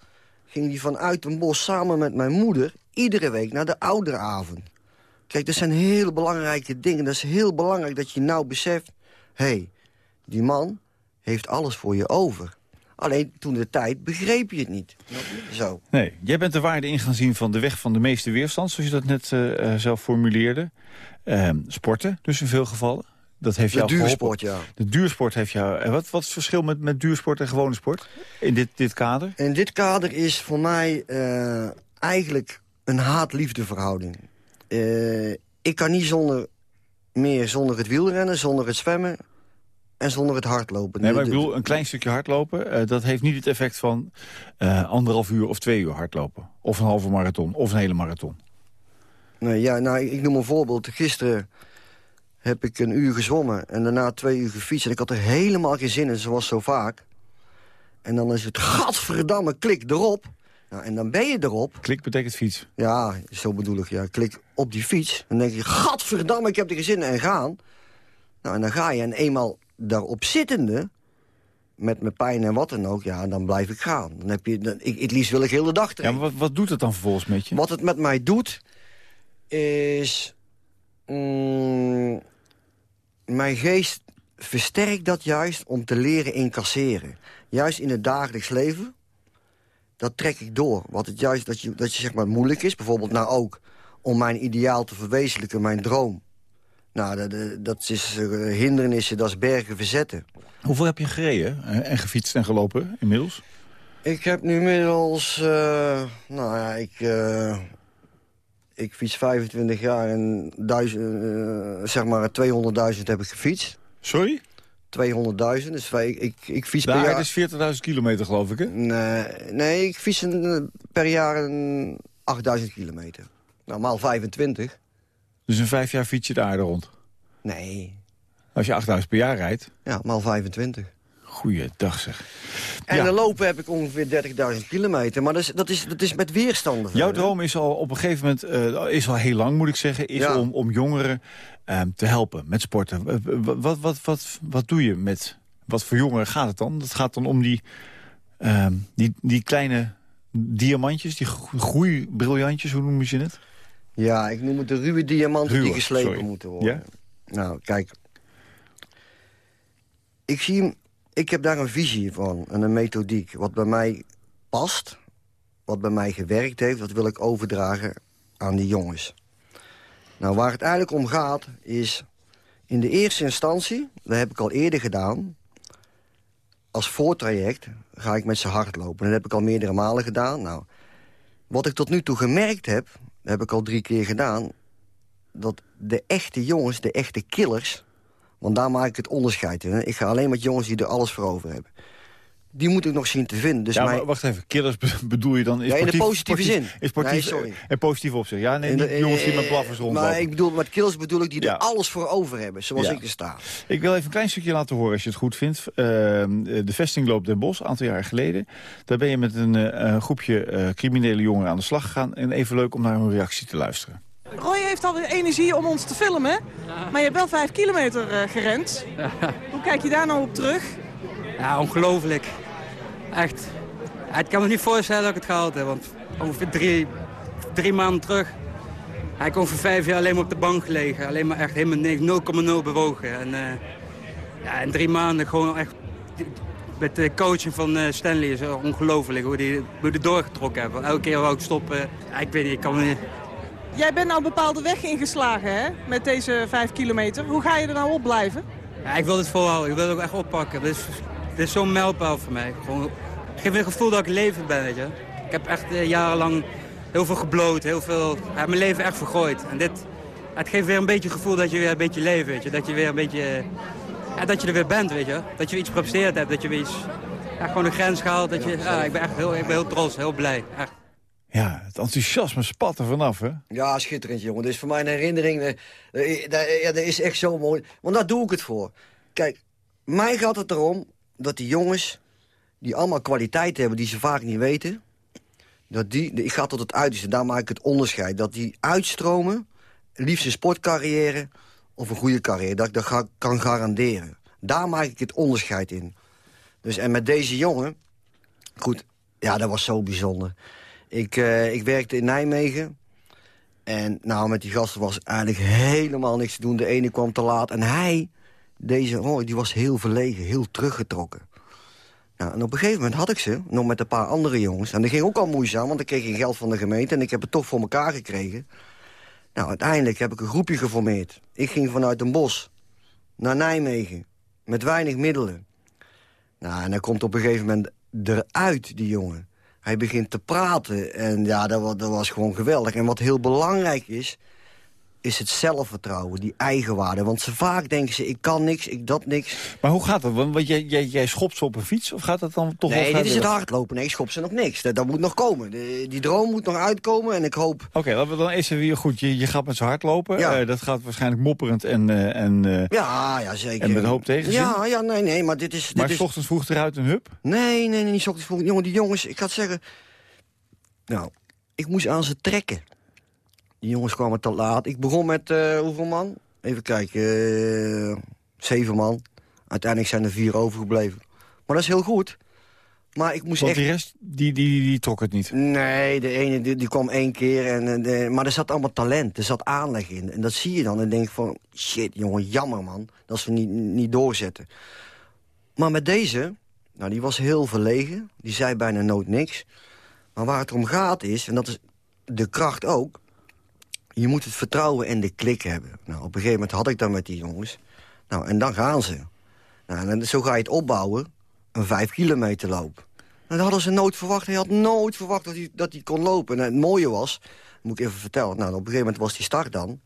ging hij vanuit een bos samen met mijn moeder... iedere week naar de ouderavond. Kijk, dat zijn hele belangrijke dingen. Dat is heel belangrijk dat je nou beseft... hé, hey, die man heeft alles voor je over. Alleen toen de tijd begreep je het niet. Zo. Nee, jij bent de waarde in gaan zien van de weg van de meeste weerstand... zoals je dat net eh, eh, zelf formuleerde. Ehm, sporten, dus in veel gevallen. Dat heeft De jou geholpen. duursport, ja. De duursport heeft jou... En wat, wat is het verschil met, met duursport en gewone sport? In dit, dit kader? In dit kader is voor mij eh, eigenlijk een haat-liefde verhouding. Eh, ik kan niet zonder meer zonder het wielrennen, zonder het zwemmen en zonder het hardlopen. Nee, maar ik De- bedoel, een klein stukje hardlopen... eh, dat heeft niet het effect van eh, anderhalf uur of twee uur hardlopen. Of een halve marathon, of een hele marathon. Nee, ja, nou, ik, ik noem een voorbeeld. Gisteren heb ik een uur gezwommen en daarna twee uur gefietst. En ik had er helemaal geen zin in, zoals zo vaak. En dan is het, gadverdamme, klik erop. Nou, en dan ben je erop. Klik betekent fiets. Ja, zo bedoel ik, ja. Klik op die fiets. Dan denk je, gadverdamme, ik heb er geen zin in en gaan. Nou, en dan ga je. En eenmaal daarop zittende, met mijn pijn en wat dan ook, ja, dan blijf ik gaan. Dan heb je, dan, ik, het liefst wil ik heel de dag Ja, trainen. maar wat, wat doet het dan vervolgens met je? Wat het met mij doet, is... mm, mijn geest versterkt dat juist om te leren incasseren. Juist in het dagelijks leven, dat trek ik door. Wat het juist dat je, dat je zeg maar moeilijk is, bijvoorbeeld nou ook... om mijn ideaal te verwezenlijken, mijn droom. Nou, dat, dat- dat is eh, hindernissen, dat is bergen verzetten. Hoeveel heb je gereden eh, en gefietst en gelopen inmiddels? Ik heb nu inmiddels, eh, nou ja, ik, eh, ik fiets 25 jaar en duizend, eh, zeg maar 200.000 heb ik gefietst. Sorry? 200.000, dus wij- ik, ik, ik fiets per jaar... is 40.000 kilometer geloof ik, hè? Nee, nee, ik fiets een, eh, per jaar een 8000 kilometer. Nou, maal 25. Dus in vijf jaar fiets je de aarde rond. Nee, Als je 8000 per jaar rijdt. ja, maal 25. Goeiedag zeg. En Ja. dan lopen heb ik ongeveer 30.000 kilometer. Maar dat is, dat is, dat is met weerstanden. Jouw droom is al op een gegeven moment, eh, is al heel lang moet ik zeggen... is Ja. om, om jongeren eh, te helpen met sporten. Eh, Wat, wat, wat, wat, doe je met... Wat voor jongeren gaat het dan? Dat gaat dan om die, eh, die, die kleine diamantjes, die gro- groeibriljantjes, hoe noem je het? Ja, ik noem het de ruwe diamanten die geslepen sorry. moeten worden. Ja? Nou, kijk. Ik zie hem, ik heb daar een visie van en een methodiek. Wat bij mij past, wat bij mij gewerkt heeft, dat wil ik overdragen aan die jongens. Nou, waar het eigenlijk om gaat, is in de eerste instantie, dat heb ik al eerder gedaan, als voortraject ga ik met ze hardlopen. Dat heb ik al meerdere malen gedaan. Nou, wat ik tot nu toe gemerkt heb, heb ik al drie keer gedaan... dat de echte jongens, de echte killers... want daar maak ik het onderscheid in. hè. Ik ga alleen met jongens die er alles voor over hebben. Die moet ik nog zien te vinden. Dus ja, mijn- maar wacht even. Killers be- bedoel je dan... Ja, in de positieve sportief- zin. In sportief, Nee, sorry. En positief opzicht. Ja, nee, de- niet jongens die met eh, blaffers rondlopen. Maar ik bedoel, met killers bedoel ik die Ja. er alles voor over hebben. Zoals Ja. ik er sta. Ik wil even een klein stukje laten horen als je het goed vindt. Uh, de vestingloop Den Bosch, een aantal jaar geleden. Daar ben je met een uh, groepje uh, criminele jongeren aan de slag gegaan. En even leuk om naar hun reactie te luisteren. Roy heeft alweer energie om ons te filmen. Maar je hebt wel vijf kilometer uh, gerend. Hoe kijk je daar nou op terug? Ja, ongelooflijk. Echt. Ik kan me niet voorstellen dat ik het gehaald heb. Want ongeveer drie, drie maanden terug... Hij ik ongeveer vijf jaar alleen maar op de bank gelegen. Alleen maar echt helemaal niks, 0,0 bewogen. En uh, ja, in drie maanden gewoon echt... Met de coaching van uh, Stanley is ongelooflijk hoe die, hoe die doorgetrokken hebben. Elke keer wou ik stoppen. Ja, ik weet niet, ik kan niet... Jij bent nou een bepaalde weg ingeslagen hè? met deze vijf kilometer. Hoe ga je er nou op blijven? Ja, ik wil het volhouden. Ik wil het ook echt oppakken. Is, dit is zo'n mijlpaal voor mij. Gewoon, het geeft me het gevoel dat ik levend ben, weet je. Ik heb echt uh, jarenlang heel veel gebloot, heel veel... Ja, mijn leven echt vergooid. En dit, het geeft weer een beetje het gevoel dat je weer een beetje leeft, weet je. Dat je weer een beetje... Ja, dat je er weer bent, weet je. Dat je weer iets gepresteerd hebt, dat je weer iets... Ja, gewoon een grens gehaald. Dat je, ja, ik ben echt heel, ik ben heel trots, heel blij. Echt. Ja, het enthousiasme spat er vanaf, hè? Ja, schitterend, jongen. Dit is voor mij een herinnering. Uh, ja, dat is echt zo mooi. Want daar doe ik het voor. Kijk, mij gaat het erom dat die jongens... die allemaal kwaliteiten hebben die ze vaak niet weten... dat die, ik ga tot het uiterste, daar maak ik het onderscheid... dat die uitstromen, liefst een sportcarrière of een goede carrière... dat ik dat kan garanderen. Daar maak ik het onderscheid in. Dus en met deze jongen... Goed, ja, dat was zo bijzonder... Ik, uh, ik werkte in Nijmegen. En nou, met die gasten was eigenlijk helemaal niks te doen. De ene kwam te laat. En hij, deze Roy, die was heel verlegen, heel teruggetrokken. Nou, en op een gegeven moment had ik ze, nog met een paar andere jongens. En dat ging ook al moeizaam, want ik kreeg geen geld van de gemeente... en ik heb het toch voor elkaar gekregen. Nou, uiteindelijk heb ik een groepje geformeerd. Ik ging vanuit een bos naar Nijmegen, met weinig middelen. Nou, en hij komt op een gegeven moment eruit, die jongen. Hij begint te praten en ja, dat dat was gewoon geweldig. En wat heel belangrijk is, is het zelfvertrouwen, die eigenwaarde. Want ze vaak denken ze, ik kan niks, ik dat niks. Maar hoe gaat dat? Want jij, jij, jij schopt ze op een fiets of gaat dat dan toch wel Nee, dit is het hardlopen. Nee, ik schop ze nog niks. Dat, dat moet nog komen. De- die droom moet nog uitkomen en ik hoop... Oké, laten we dan eerst weer goed. Je, je gaat met ze hardlopen. Ja. Eh, dat gaat waarschijnlijk mopperend en, eh, en, eh, Ja, ja, zeker. en met een hoop tegenzin. Ja, ja, nee, nee, maar dit is... Dit maar is... ochtends vroeg eruit een hup. Nee, nee, nee, niet ochtends vroeg. Jongen, die jongens, ik ga het zeggen... Nou, ik moest aan ze trekken. Die jongens kwamen te laat. Ik begon met eh, hoeveel man? Even kijken. eh, zeven man. Uiteindelijk zijn er vier overgebleven. Maar dat is heel goed. Maar ik moest Want echt... die rest, die, die, die trok het niet. Nee, de ene die, die kwam één keer. En, eh, de, maar er zat allemaal talent. Er zat aanleg in. En dat zie je dan. En denk van, shit jongen, jammer man. Dat ze niet, niet doorzetten. Maar met deze, nou die was heel verlegen. Die zei bijna nooit niks. Maar waar het om gaat is, en dat is de kracht ook... je moet het vertrouwen en de klik hebben. Nou, op een gegeven moment had ik dat met die jongens. Nou, en dan gaan ze. Nou, en zo ga je het opbouwen. Een vijf kilometer loop. Nou, dat hadden ze nooit verwacht. Hij had nooit verwacht dat hij, dat hij kon lopen. En het mooie was, moet ik even vertellen... Nou, op een gegeven moment was die start dan.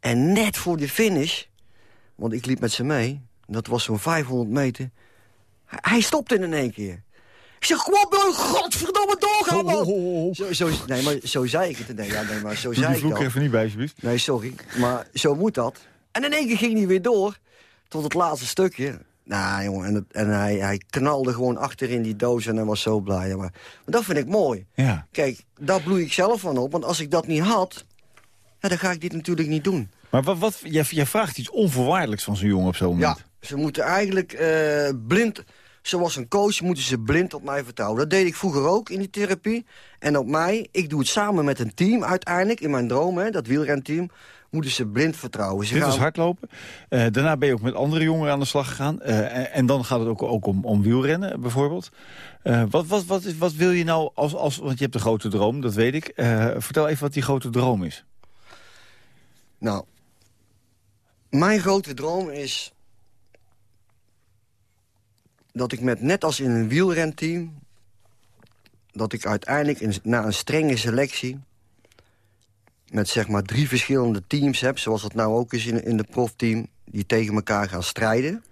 En net voor de finish... want ik liep met ze mee... dat was zo'n 500 meter... hij stopte in één keer. Ik zeg, kom op, man, godverdomme, doorgaan, man! Zo, zo, nee, maar zo zei ik het. Nee, ja, nee, maar zo Doe zei ik er even niet bij, alsjeblieft. Nee, sorry. Maar zo moet dat. En in één keer ging hij weer door. Tot het laatste stukje. Nou, jongen. En, het- en hij, hij knalde gewoon achter in die doos en hij was zo blij. Maar, maar dat vind ik mooi. Ja. Kijk, daar bloei ik zelf van op. Want als ik dat niet had, ja, dan ga ik dit natuurlijk niet doen. Maar wat, wat, jij, jij vraagt iets onvoorwaardelijks van zo'n jongen op zo'n moment. Ja, ze moeten eigenlijk eh, blind... Zoals een coach moeten ze blind op mij vertrouwen. Dat deed ik vroeger ook in die therapie. En op mij, ik doe het samen met een team uiteindelijk. In mijn droom, hè, dat wielrenteam, moeten ze blind vertrouwen. Ze Dit gaan- was hardlopen. Eh, daarna ben je ook met andere jongeren aan de slag gegaan. Eh, en, en dan gaat het ook, ook om, om wielrennen, bijvoorbeeld. Eh, wat, wat, wat, is, wat wil je nou als, als... Want je hebt een grote droom, dat weet ik. Vertel even wat die grote droom is. Nou, mijn grote droom is... dat ik met, net als in een wielrenteam... dat ik uiteindelijk in, na een strenge selectie... met zeg maar drie verschillende teams heb... zoals het nou ook is in, in de profteam... die tegen elkaar gaan strijden.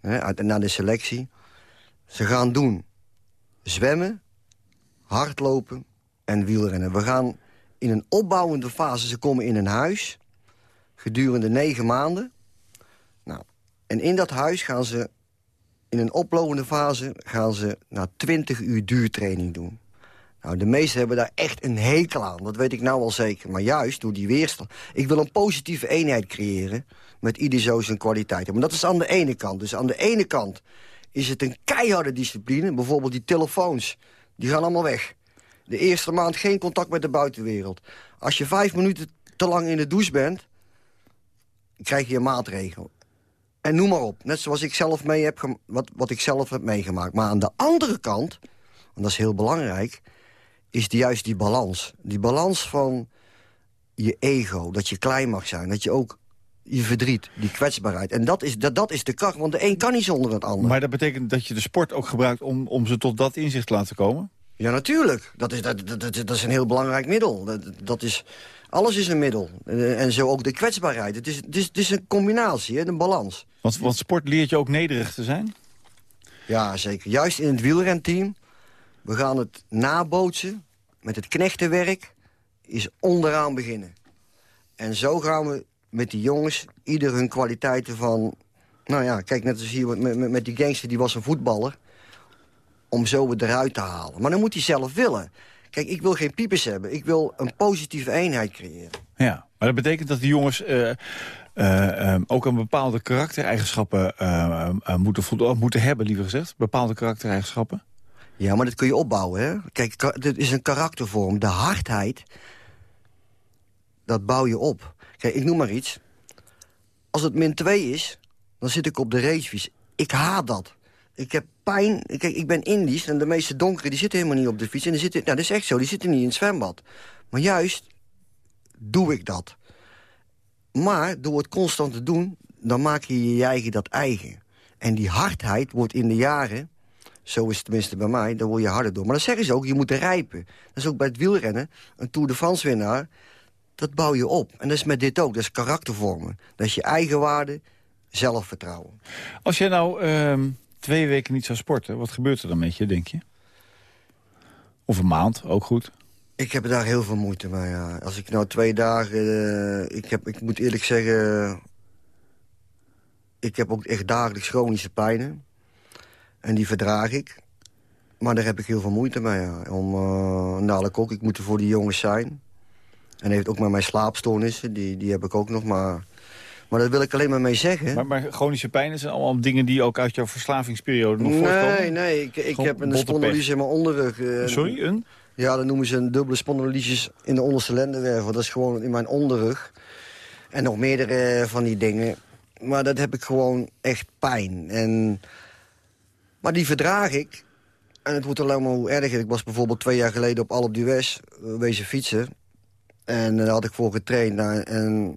Hè, na de selectie. Ze gaan doen zwemmen, hardlopen en wielrennen. We gaan in een opbouwende fase... ze komen in een huis gedurende negen maanden. Nou, en in dat huis gaan ze in een oplopende fase gaan ze na 20 uur duurtraining doen. Nou, de meesten hebben daar echt een hekel aan. Dat weet ik nou wel zeker. Maar juist door die weerstand... Ik wil een positieve eenheid creëren met ieder zo zijn kwaliteiten. Maar dat is aan de ene kant. Dus aan de ene kant is het een keiharde discipline. Bijvoorbeeld die telefoons, die gaan allemaal weg. De eerste maand geen contact met de buitenwereld. Als je vijf minuten te lang in de douche bent... krijg je een maatregel. En noem maar op. Net zoals ik zelf mee heb wat, wat ik zelf heb meegemaakt. Maar aan de andere kant, en dat is heel belangrijk... is die, juist die balans. Die balans van je ego, dat je klein mag zijn. Dat je ook je verdriet, die kwetsbaarheid. En dat is, dat, dat is de kracht, want de een kan niet zonder het ander. Maar dat betekent dat je de sport ook gebruikt om, om ze tot dat inzicht te laten komen? Ja, natuurlijk. Dat is, dat, dat, dat, dat is een heel belangrijk middel. Dat, dat is, alles is een middel. Eh, En zo ook de kwetsbaarheid. Het is, het is, het is een combinatie, hè, een balans. Want, want sport leert je ook nederig te zijn? Ja, zeker. Juist in het wielrenteam. We gaan het nabootsen met het knechtenwerk. Is onderaan beginnen. En zo gaan we met die jongens ieder hun kwaliteiten van... Nou ja, kijk, net als hier met, met, met die gangster, die was een voetballer. Om zo het eruit te halen. Maar dan moet hij zelf willen. Kijk, ik wil geen piepers hebben. Ik wil een positieve eenheid creëren. Ja, maar dat betekent dat die jongens eh, eh, eh, ook een bepaalde karaktereigenschappen eh, moeten, moeten hebben, liever gezegd. Bepaalde karaktereigenschappen. Ja, maar dat kun je opbouwen, hè? Kijk, dit is een karaktervorm. De hardheid, dat bouw je op. Kijk, ik noem maar iets. Als het min 2 is, dan zit ik op de racefiets. Ik haat dat. Ik heb pijn... Kijk, ik ben Indisch en de meeste donkere die zitten helemaal niet op de fiets. En die zitten, nou, dat is echt zo, die zitten niet in het zwembad. Maar juist doe ik dat. Maar door het constant te doen, dan maak je je eigen dat eigen. En die hardheid wordt in de jaren, zo is het tenminste bij mij, dan word je harder door. Maar dan zeggen ze ook, je moet rijpen. Dat is ook bij het wielrennen, een Tour de France winnaar, dat bouw je op. En dat is met dit ook, dat is karaktervormen. Dat is je eigenwaarde, zelfvertrouwen. Als jij nou ehm, twee weken niet zou sporten, wat gebeurt er dan met je, denk je? Of een maand, ook goed. Ik heb daar heel veel moeite mee, ja. Als ik nou twee dagen... eh, ik, heb, ik moet eerlijk zeggen... Ik heb ook echt dagelijks chronische pijnen. En die verdraag ik. Maar daar heb ik heel veel moeite mee, ja. Om, eh, dadelijk ook, ik moet er voor die jongens zijn. En heeft ook met mijn slaapstoornissen, die, die heb ik ook nog, maar... Maar dat wil ik alleen maar mee zeggen. Maar, maar chronische pijnen zijn allemaal dingen die ook uit jouw verslavingsperiode nog voortkomen? Nee, nee, ik, ik heb een spondylitis in mijn onderrug. eh, Sorry, een? Ja, dan noemen ze een dubbele spondylitis in de onderste lendenwervel. Dat is gewoon in mijn onderrug. En nog meerdere van die dingen. Maar dat heb ik gewoon echt pijn. En... Maar die verdraag ik. En het wordt alleen maar hoe erger. Ik was bijvoorbeeld twee jaar geleden op Alpe d'Huez eh, wezen fietsen. En daar had ik voor getraind. Nou, En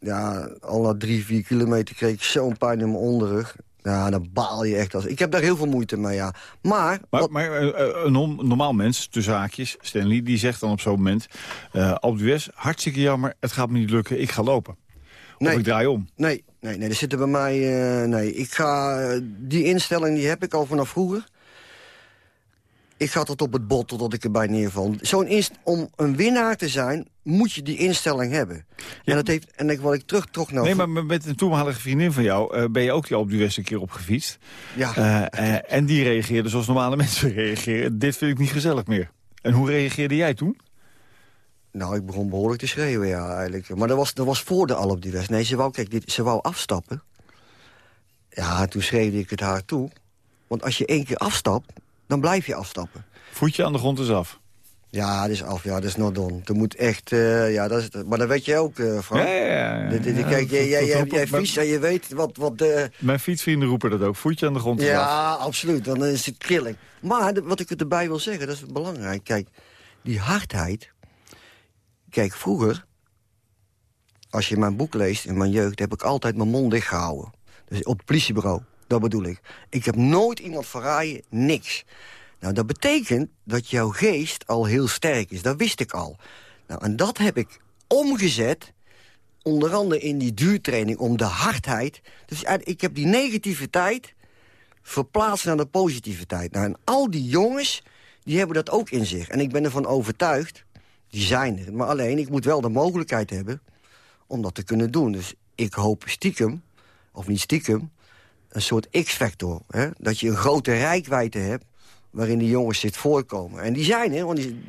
ja, al na drie, vier kilometer kreeg ik zo'n pijn in mijn onderrug. Ja, dan baal je echt. Als... Ik heb daar heel veel moeite mee, ja. Maar, Maar, wat- maar eh, eh, een norm- normaal mens, tussen haakjes, Stanley, die zegt dan op zo'n moment... d'Huez, hartstikke jammer, het gaat me niet lukken, ik ga lopen. Of Nee. ik draai om. Nee, nee, nee, er zitten bij mij... nee, ik ga... die instelling die heb ik al vanaf vroeger. Ik ga tot op het bot totdat ik erbij neerval. Zo'n om een winnaar te zijn, moet je die instelling hebben. En, dat heeft, en ik, wat ik terugtrok naar... Nee, maar met- een toenmalige vriendin van jou... eh, ben je ook die Alpe d'Huez een keer op gefietst. Ja, Eh, eh, en die reageerde zoals normale mensen reageren. Dit vind ik niet gezellig meer. En hoe reageerde jij toen? nou, ik begon behoorlijk te schreeuwen, ja, eigenlijk. Maar dat was, dat was voor de Alp die West. Nee, ze wou, kijk, dit, ze wou afstappen. Ja, toen schreeuwde ik het haar toe. Want als je één keer afstapt, dan blijf je afstappen. Voetje aan de grond is af. Ja, dat is af. Ja, dat is not done. Er moet echt... eh, ja, dat is, maar dat weet je ook, eh Frank. Ja, ja, ja. Kijk, jij, jij, jij, fietst en je weet wat... wat eh, Mijn fietsvrienden roepen dat ook. Voetje aan de grond is af. ja, absoluut. Dan is het killing. Maar de- wat ik erbij wil zeggen, dat is belangrijk. Kijk, die hardheid... Kijk, vroeger, als je mijn boek leest in mijn jeugd... heb ik altijd mijn mond dicht gehouden. Dus op het politiebureau, dat bedoel ik. Ik heb nooit iemand verraaien, niks. Nou, dat betekent dat jouw geest al heel sterk is. Dat wist ik al. Nou, en dat heb ik omgezet onder andere in die duurtraining om de hardheid. Dus ik heb die negativiteit verplaatst naar de positiviteit. Nou, en al die jongens, die hebben dat ook in zich. En ik ben ervan overtuigd, die zijn er. Maar alleen, ik moet wel de mogelijkheid hebben om dat te kunnen doen. Dus ik hoop stiekem, of niet stiekem, een soort X-factor. hè, Dat je een grote rijkwijde hebt waarin die jongens zit voorkomen. En die zijn er, want die,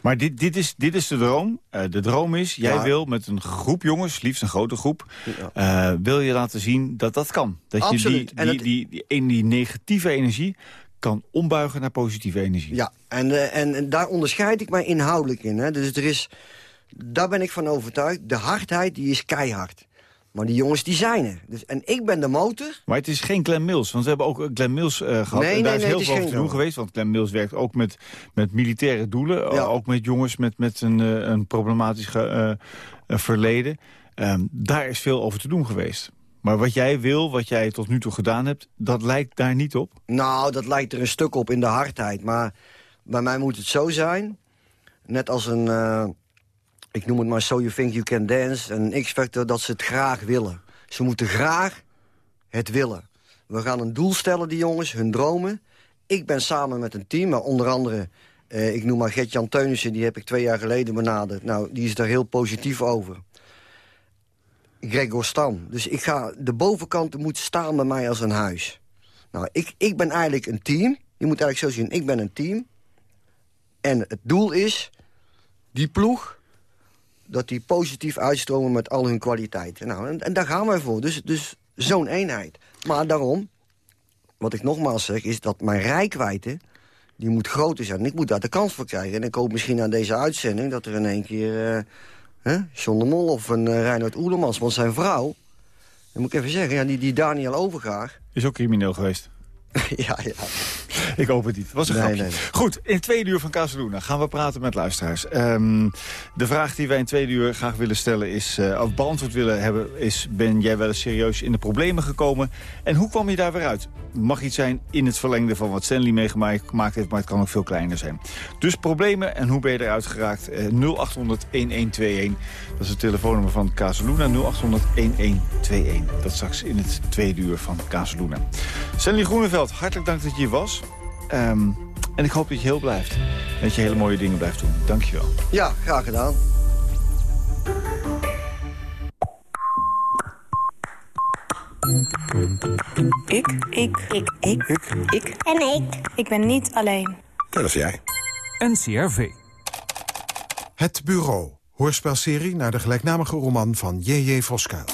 Maar dit, dit, is, dit is de droom. Eh, de droom is, jij Ja. wil met een groep jongens, liefst een grote groep... Ja. eh, wil je laten zien dat dat kan. Dat je die, die, dat- die, die, in die negatieve energie kan ombuigen naar positieve energie. Ja, en, eh, en, en daar onderscheid ik mij inhoudelijk in. Hè. Dus er is, daar ben ik van overtuigd, de hardheid die is keihard. Maar die jongens die zijn er. Dus, en ik ben de motor. Maar het is geen Glenn Mills, want we hebben ook Glenn Mills eh, gehad. Nee, en daar nee, is nee, heel veel over te doen geweest. Want Glenn Mills werkt ook met, met militaire doelen. Ja. Ook met jongens met, met een, eh, een problematisch ge- eh, eh, verleden. Ehm, daar is veel over te doen geweest. Maar wat jij wil, wat jij tot nu toe gedaan hebt... dat lijkt daar niet op. Nou, dat lijkt er een stuk op in de hardheid. Maar bij mij moet het zo zijn. Net als een, eh, ik noem het maar So You Think You Can Dance. Een X-Factor dat ze het graag willen. Ze moeten graag het willen. We gaan een doel stellen, die jongens, hun dromen. Ik ben samen met een team, maar onder andere... eh, ik noem maar Gert-Jan Teunissen, die heb ik twee jaar geleden benaderd. Nou, die is daar heel positief over. Gregor Stam. Dus ik ga, de bovenkant moet staan bij mij als een huis. Nou, ik, ik ben eigenlijk een team. Je moet eigenlijk zo zien, ik ben een team. En het doel is, die ploeg, dat die positief uitstromen met al hun kwaliteiten. Nou, en, en daar gaan wij voor. Dus, dus zo'n eenheid. Maar daarom, wat ik nogmaals zeg, is dat mijn rijkwijde... die moet groter zijn. En ik moet daar de kans voor krijgen. En ik hoop misschien aan deze uitzending... dat er in één keer eh hè, John de Mol of een uh, Reinhard Oerlemans... want zijn vrouw, dat moet ik even zeggen, ja, die, die Daniel Overgaar... Is ook crimineel geweest. ja, ja. Ik hoop het niet. Was een Nee, grapje. nee, nee. Goed, in twee uur van Casaluna gaan we praten met luisteraars. Ehm, de vraag die wij in twee uur graag willen stellen is... eh, of beantwoord willen hebben is... ben jij wel eens serieus in de problemen gekomen? En hoe kwam je daar weer uit? Mag iets zijn in het verlengde van wat Stanley meegemaakt heeft... maar het kan ook veel kleiner zijn. Dus problemen en hoe ben je eruit geraakt? Eh 0800-1121. Dat is het telefoonnummer van Casaluna. 0800-1121. Dat straks in het tweede uur van Casaluna. Stanley Groeneveld, hartelijk dank dat je hier was. Ehm, en ik hoop dat je heel blijft. En dat je hele mooie dingen blijft doen. Dankjewel. Ja, graag gedaan. Ik. Ik. Ik. Ik. Ik. En ik. Ik ben niet alleen. Dat is jij. NCRV. Het Bureau. Hoorspelserie naar de gelijknamige roman van J.J. Voskuil.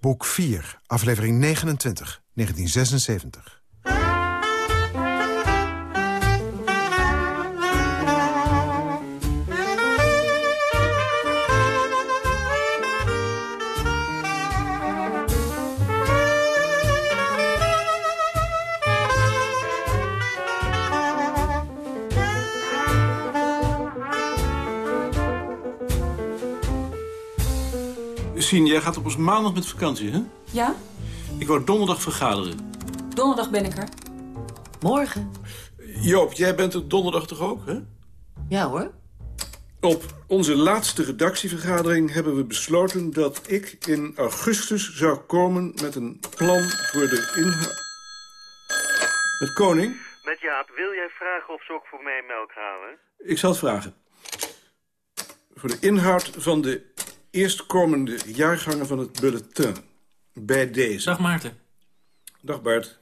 Boek 4, aflevering 29, 1976. Sien, jij gaat op ons maandag met vakantie, hè? Ja? Ik wou donderdag vergaderen. Donderdag ben ik er. Morgen? Joop, jij bent er donderdag toch ook, hè? Ja hoor. Op onze laatste redactievergadering hebben we besloten dat ik in augustus zou komen met een plan voor de inhoud... Met Koning? Met Jaap, wil jij vragen of ze ook voor mij melk halen? Ik zal het vragen. Voor de inhoud van de eerstkomende jaargangen van het bulletin. Bij deze. Dag Maarten. Dag Bart.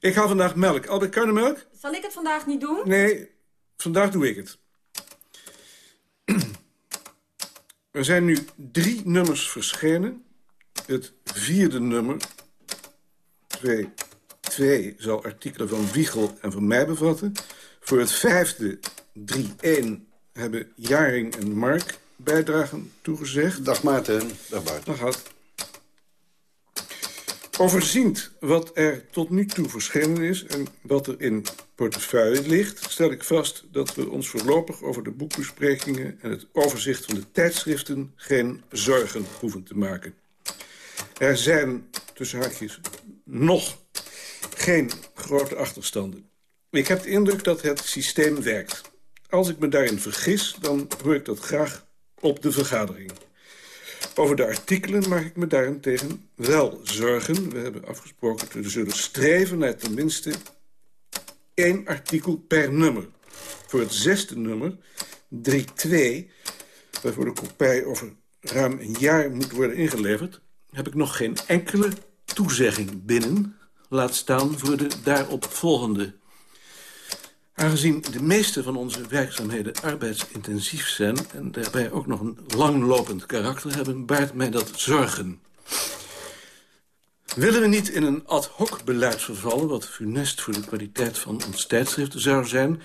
Ik haal vandaag melk. Albert Kuinemelk? Zal ik het vandaag niet doen? Nee, vandaag doe ik het. Er zijn nu drie nummers verschenen. Het vierde nummer, 2, 2 zal artikelen van Wiegel en van mij bevatten. Voor het vijfde, 3-1, hebben Jaring en Mark bijdragen toegezegd. Dag Maarten. Dag Bart. Dag. Overziend wat er tot nu toe verschenen is en wat er in portefeuille ligt... stel ik vast dat we ons voorlopig over de boekbesprekingen... en het overzicht van de tijdschriften geen zorgen hoeven te maken. Er zijn, tussen haakjes, nog geen grote achterstanden. Ik heb de indruk dat het systeem werkt. Als ik me daarin vergis, dan hoor ik dat graag op de vergadering. Over de artikelen maak ik me daarentegen wel zorgen. We hebben afgesproken dat we zullen streven naar tenminste één artikel per nummer. Voor het zesde nummer, 3.2, waarvoor de kopij over ruim een jaar moet worden ingeleverd... heb ik nog geen enkele toezegging binnen. Laat staan voor de daarop volgende. Aangezien de meeste van onze werkzaamheden arbeidsintensief zijn... en daarbij ook nog een langlopend karakter hebben, baart mij dat zorgen. Willen we niet in een ad hoc beleid vervallen... wat funest voor de kwaliteit van ons tijdschriften zou zijn...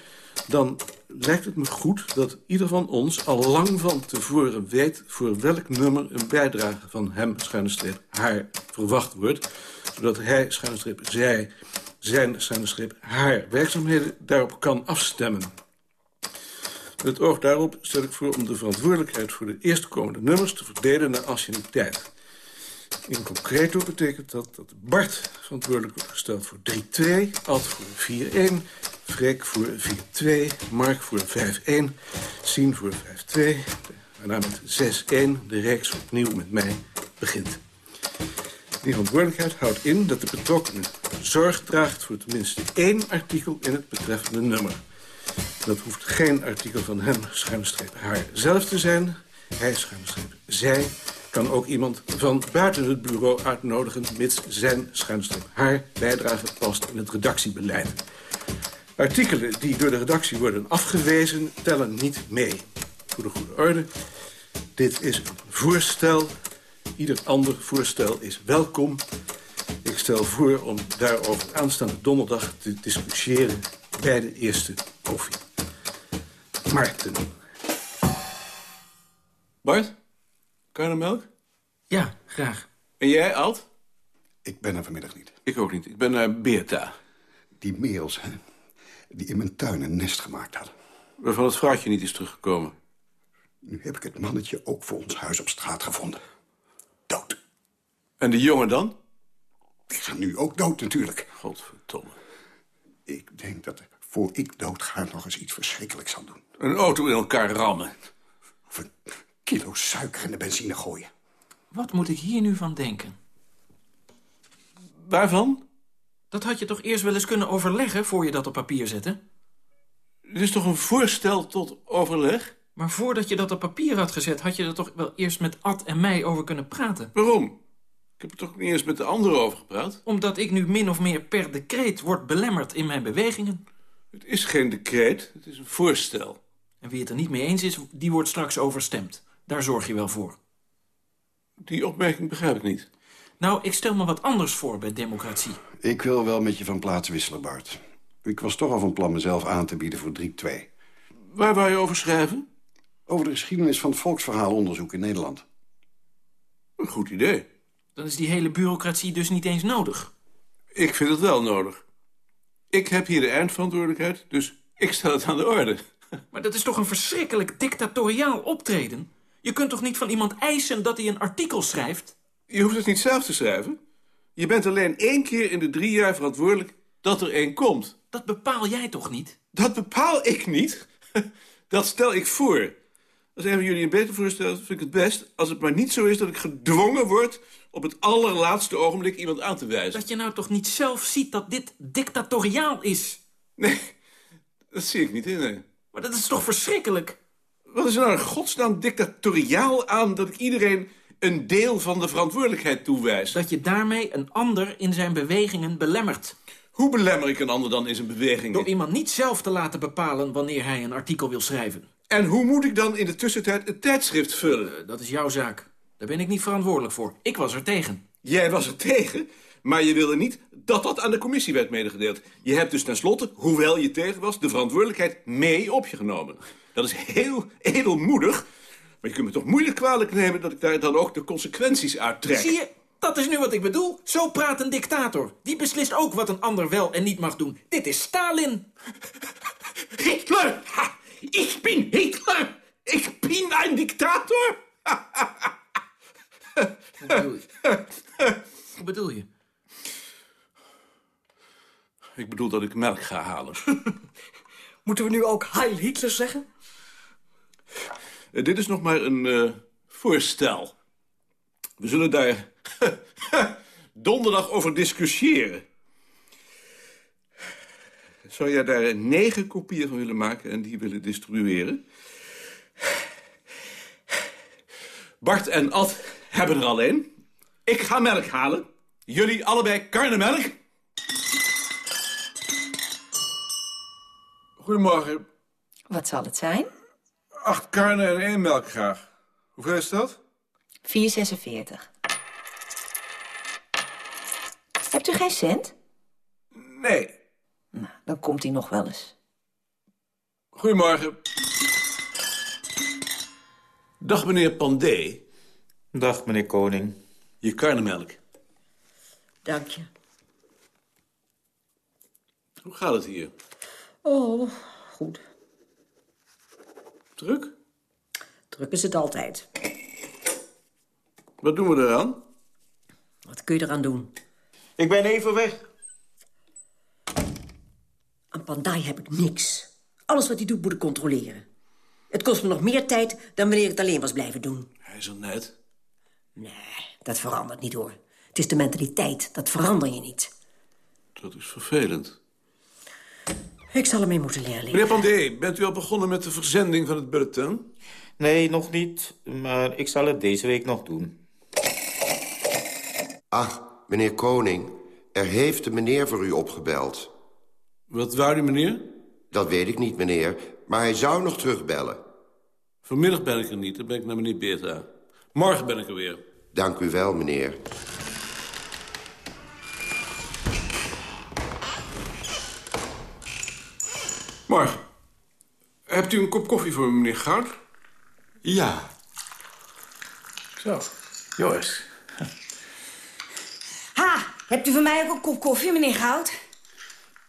dan lijkt het me goed dat ieder van ons al lang van tevoren weet... voor welk nummer een bijdrage van hem, schuine haar, verwacht wordt... zodat hij, schuine zij zijn streep, haar werkzaamheden daarop kan afstemmen. Het oog daarop stel ik voor om de verantwoordelijkheid voor de eerstkomende nummers te verdelen naar anciëniteit. In concreto betekent dat dat Bart verantwoordelijk wordt gesteld voor 3-2, Ad voor 4-1, Freek voor 4-2, Mark voor 5-1, Sien voor 5-2, waarna met 6-1 de reeks opnieuw met mij begint. Die verantwoordelijkheid houdt in dat de betrokkenen zorg draagt voor tenminste één artikel in het betreffende nummer. Dat hoeft geen artikel van hem, schuinstreep, haar zelf te zijn. Hij, schuinstreep, zij, kan ook iemand van buiten het bureau uitnodigen... mits zijn, schuinstreep, haar bijdrage past in het redactiebeleid. Artikelen die door de redactie worden afgewezen, tellen niet mee. Voor de goede orde, dit is een voorstel. Ieder ander voorstel is welkom. Ik stel voor om daarover aanstaande donderdag te discussiëren bij de eerste koffie. Maarten. Bart, melk? Ja, graag. En jij, Alt? Ik ben er vanmiddag niet. Ik ook niet. Ik ben naar Beerta. Die merels, hè? Die in mijn tuin een nest gemaakt hadden. Waarvan het vrouwtje niet is teruggekomen. Nu heb ik het mannetje ook voor ons huis op straat gevonden. Dood. En de jongen dan? Die is nu ook dood natuurlijk. Godverdomme. Ik denk dat er voor ik dood ga nog eens iets verschrikkelijks zal doen. Een auto in elkaar rammen. Of een kilo suiker in de benzine gooien. Wat moet ik hier nu van denken? Waarvan? Dat had je toch eerst wel eens kunnen overleggen voor je dat op papier zette? Het is toch een voorstel tot overleg? Maar voordat je dat op papier had gezet, had je er toch wel eerst met Ad en mij over kunnen praten? Waarom? Ik heb er toch niet eens met de anderen over gepraat? Omdat ik nu min of meer per decreet word belemmerd in mijn bewegingen. Het is geen decreet, het is een voorstel. En wie het er niet mee eens is, die wordt straks overstemd. Daar zorg je wel voor. Die opmerking begrijp ik niet. Nou, ik stel me wat anders voor bij democratie. Ik wil wel met je van plaats wisselen, Bart. Ik was toch al van plan mezelf aan te bieden voor 3-2. Waar wou je over schrijven? Over de geschiedenis van het volksverhaalonderzoek in Nederland. Een goed idee. Dan is die hele bureaucratie dus niet eens nodig. Ik vind het wel nodig. Ik heb hier de eindverantwoordelijkheid, dus ik stel het aan de orde. Maar dat is toch een verschrikkelijk dictatoriaal optreden? Je kunt toch niet van iemand eisen dat hij een artikel schrijft? Je hoeft het niet zelf te schrijven. Je bent alleen één keer in de drie jaar verantwoordelijk dat er één komt. Dat bepaal jij toch niet? Dat bepaal ik niet. Dat stel ik voor. Als een van jullie een beter voorstelt, vind ik het best... als het maar niet zo is dat ik gedwongen word... op het allerlaatste ogenblik iemand aan te wijzen. Dat je nou toch niet zelf ziet dat dit dictatoriaal is? Nee, dat zie ik niet in, nee. Maar dat is toch verschrikkelijk? Wat is er nou in godsnaam dictatoriaal aan... dat ik iedereen een deel van de verantwoordelijkheid toewijs? Dat je daarmee een ander in zijn bewegingen belemmert. Hoe belemmer ik een ander dan in zijn bewegingen? Door iemand niet zelf te laten bepalen wanneer hij een artikel wil schrijven. En hoe moet ik dan in de tussentijd het tijdschrift vullen? Uh, dat is jouw zaak. Daar ben ik niet verantwoordelijk voor. Ik was er tegen. Jij was er tegen, maar je wilde niet dat dat aan de commissie werd medegedeeld. Je hebt dus tenslotte, hoewel je tegen was, de verantwoordelijkheid mee op je genomen. Dat is heel edelmoedig, maar je kunt me toch moeilijk kwalijk nemen... dat ik daar dan ook de consequenties uit trek. Zie je, dat is nu wat ik bedoel. Zo praat een dictator. Die beslist ook wat een ander wel en niet mag doen. Dit is Stalin. Hitler! Ik ben Hitler! Ik ben een dictator! Wat bedoel je? Wat bedoel je? Ik bedoel dat ik melk ga halen. Moeten we nu ook Heil Hitler zeggen? Uh, dit is nog maar een uh, voorstel. We zullen daar donderdag over discussiëren. Zou jij daar negen kopieën van willen maken en die willen distribueren? Bart en Ad hebben er al een. Ik ga melk halen. Jullie allebei karnemelk. Goedemorgen. Wat zal het zijn? Acht karnen en één melk graag. Hoeveel is dat? 4,46. Hebt u geen cent? Nee. Nou, dan komt hij nog wel eens. Goedemorgen. Dag, meneer Pandé. Dag, meneer Koning. Je karnemelk. Dank je. Hoe gaat het hier? Oh, goed. Druk? Druk is het altijd. Wat doen we eraan? Wat kun je eraan doen? Ik ben even weg. Aan Pandai heb ik niks. Alles wat hij doet moet ik controleren. Het kost me nog meer tijd dan wanneer ik het alleen was blijven doen. Hij is er net. Nee, dat verandert niet hoor. Het is de mentaliteit, dat verander je niet. Dat is vervelend. Ik zal ermee moeten leren leven. Meneer Pandé, bent u al begonnen met de verzending van het bulletin? Nee, nog niet, maar ik zal het deze week nog doen. Ah, meneer Koning, er heeft een meneer voor u opgebeld. Wat wou die meneer? Dat weet ik niet, meneer, maar hij zou nog terugbellen. Vanmiddag ben ik er niet, dan ben ik naar meneer Beerta. Morgen ben ik er weer. Dank u wel, meneer. Morgen. Hebt u een kop koffie voor me, meneer Goud? Ja. Zo, Joris. Ha, hebt u voor mij ook een kop koffie, meneer Goud?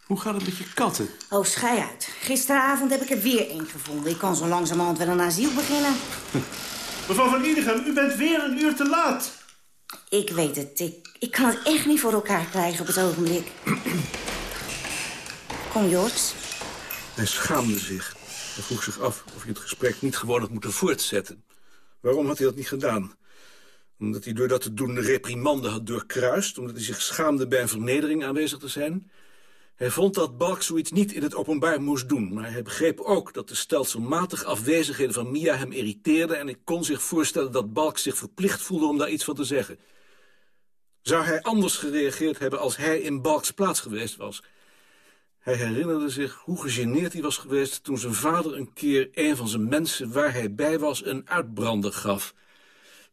Hoe gaat het met je katten? Oh, schei uit. Gisteravond heb ik er weer één gevonden. Ik kan zo langzamerhand wel een asiel beginnen. Mevrouw van Iedegem, u bent weer een uur te laat. Ik weet het. Ik, ik kan het echt niet voor elkaar krijgen op het ogenblik. Kom, Joris. Hij schaamde zich. Hij vroeg zich af of hij het gesprek niet gewoon had moeten voortzetten. Waarom had hij dat niet gedaan? Omdat hij door dat te doen de reprimande had doorkruist? Omdat hij zich schaamde bij een vernedering aanwezig te zijn? Hij vond dat Balk zoiets niet in het openbaar moest doen... maar hij begreep ook dat de stelselmatige afwezigheden van Mia hem irriteerden... en ik kon zich voorstellen dat Balk zich verplicht voelde om daar iets van te zeggen. Zou hij anders gereageerd hebben als hij in Balks plaats geweest was? Hij herinnerde zich hoe gegeneerd hij was geweest... toen zijn vader een keer een van zijn mensen waar hij bij was een uitbrander gaf...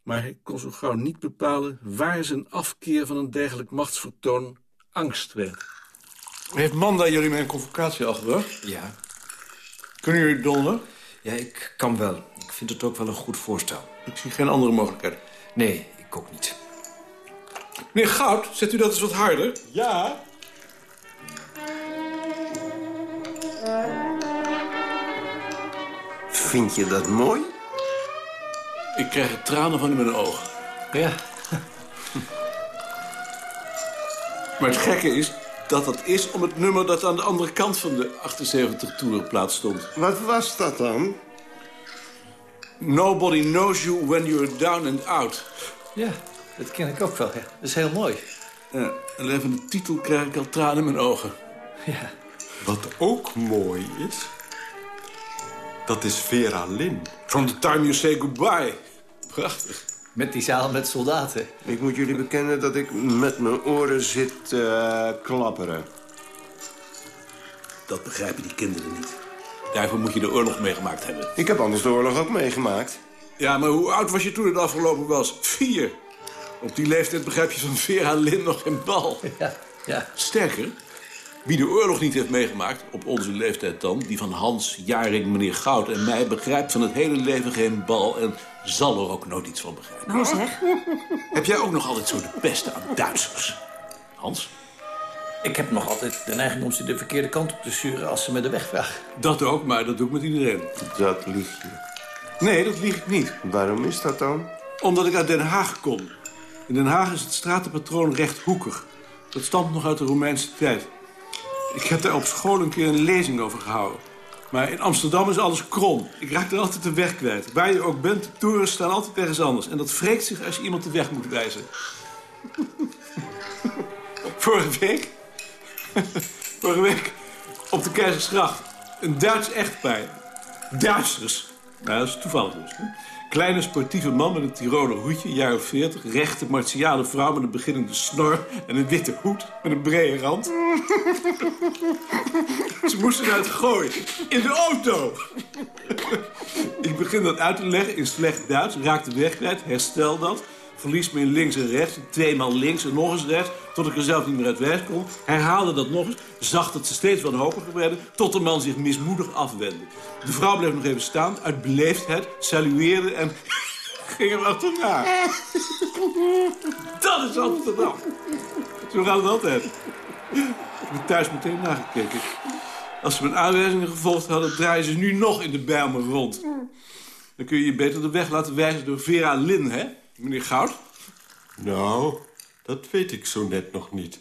Maar hij kon zo gauw niet bepalen waar zijn afkeer van een dergelijk machtsvertoon angst werd. Heeft Manda jullie mijn convocatie al gebracht? Ja. Kunnen jullie donder? Ja, ik kan wel. Ik vind het ook wel een goed voorstel. Ik zie geen andere mogelijkheid. Nee, ik ook niet. Meneer Goud, zet u dat eens wat harder? Ja. Vind je dat mooi? Ik krijg er tranen van in mijn ogen. Ja. Maar het gekke is dat dat is om het nummer dat aan de andere kant van de 78 toerenplaat stond. Wat was dat dan? Nobody knows you when you're down and out. Ja, dat ken ik ook wel. Ja. Dat is heel mooi. Ja, alleen van de titel krijg ik al tranen in mijn ogen. Ja. Wat ook mooi is... dat is Vera Lynn. From the time you say goodbye. Prachtig. Met die zaal met soldaten. Ik moet jullie bekennen dat ik met mijn oren zit te klapperen. Dat begrijpen die kinderen niet. Daarvoor moet je de oorlog meegemaakt hebben. Ik heb anders de oorlog ook meegemaakt. Ja, maar hoe oud was je toen het afgelopen was? Vier. Op die leeftijd begrijp je van Vera Lynn nog geen bal. Ja, ja. Sterker, wie de oorlog niet heeft meegemaakt, op onze leeftijd dan... die van Hans, Jaring, meneer Goud en mij... begrijpt van het hele leven geen bal en zal er ook nooit iets van begrijpen. Nou zeg. Heb jij ook nog altijd zo de peste aan Duitsers? Hans? Ik heb nog altijd de neiging om ze de verkeerde kant op te sturen als ze me de weg vragen. Dat ook, maar dat doe ik met iedereen. Dat lieg je. Nee, dat lieg ik niet. Waarom is dat dan? Omdat ik uit Den Haag kom. In Den Haag is het stratenpatroon rechthoekig. Dat stamt nog uit de Romeinse tijd. Ik heb daar op school een keer een lezing over gehouden. Maar in Amsterdam is alles krom. Ik raak er altijd de weg kwijt. Waar je ook bent, de staan altijd ergens anders. En dat wreekt zich als je iemand de weg moet wijzen. Vorige week... Vorige week op de Keizersgracht. Een Duits echtpaar. Duitsers. Nou, dat is toevallig dus. Kleine sportieve man met een Tiroler hoedje, jaar of veertig. Rechte martiale vrouw met een beginnende snor en een witte hoed met een brede rand. Ze moesten eruit gooien. In de auto. Ik begin dat uit te leggen in slecht Duits. Raak de weg kwijt, herstel dat. Verlies me in links en rechts. Tweemaal links en nog eens rechts. Tot ik er zelf niet meer uit weg kon. Herhaalde dat nog eens. Zag dat ze steeds wanhopiger werden. Tot de man zich mismoedig afwendde. De vrouw bleef nog even staan. Uit beleefdheid. Salueerde en ging hem achterna. Dat is Amsterdam. Zo gaat het altijd. Ik heb thuis meteen nagekeken. Als ze mijn aanwijzingen gevolgd hadden, draaien ze nu nog in de Bijlmer rond. Dan kun je je beter de weg laten wijzen door Vera Lynn, hè, meneer Goud? Nou, dat weet ik zo net nog niet.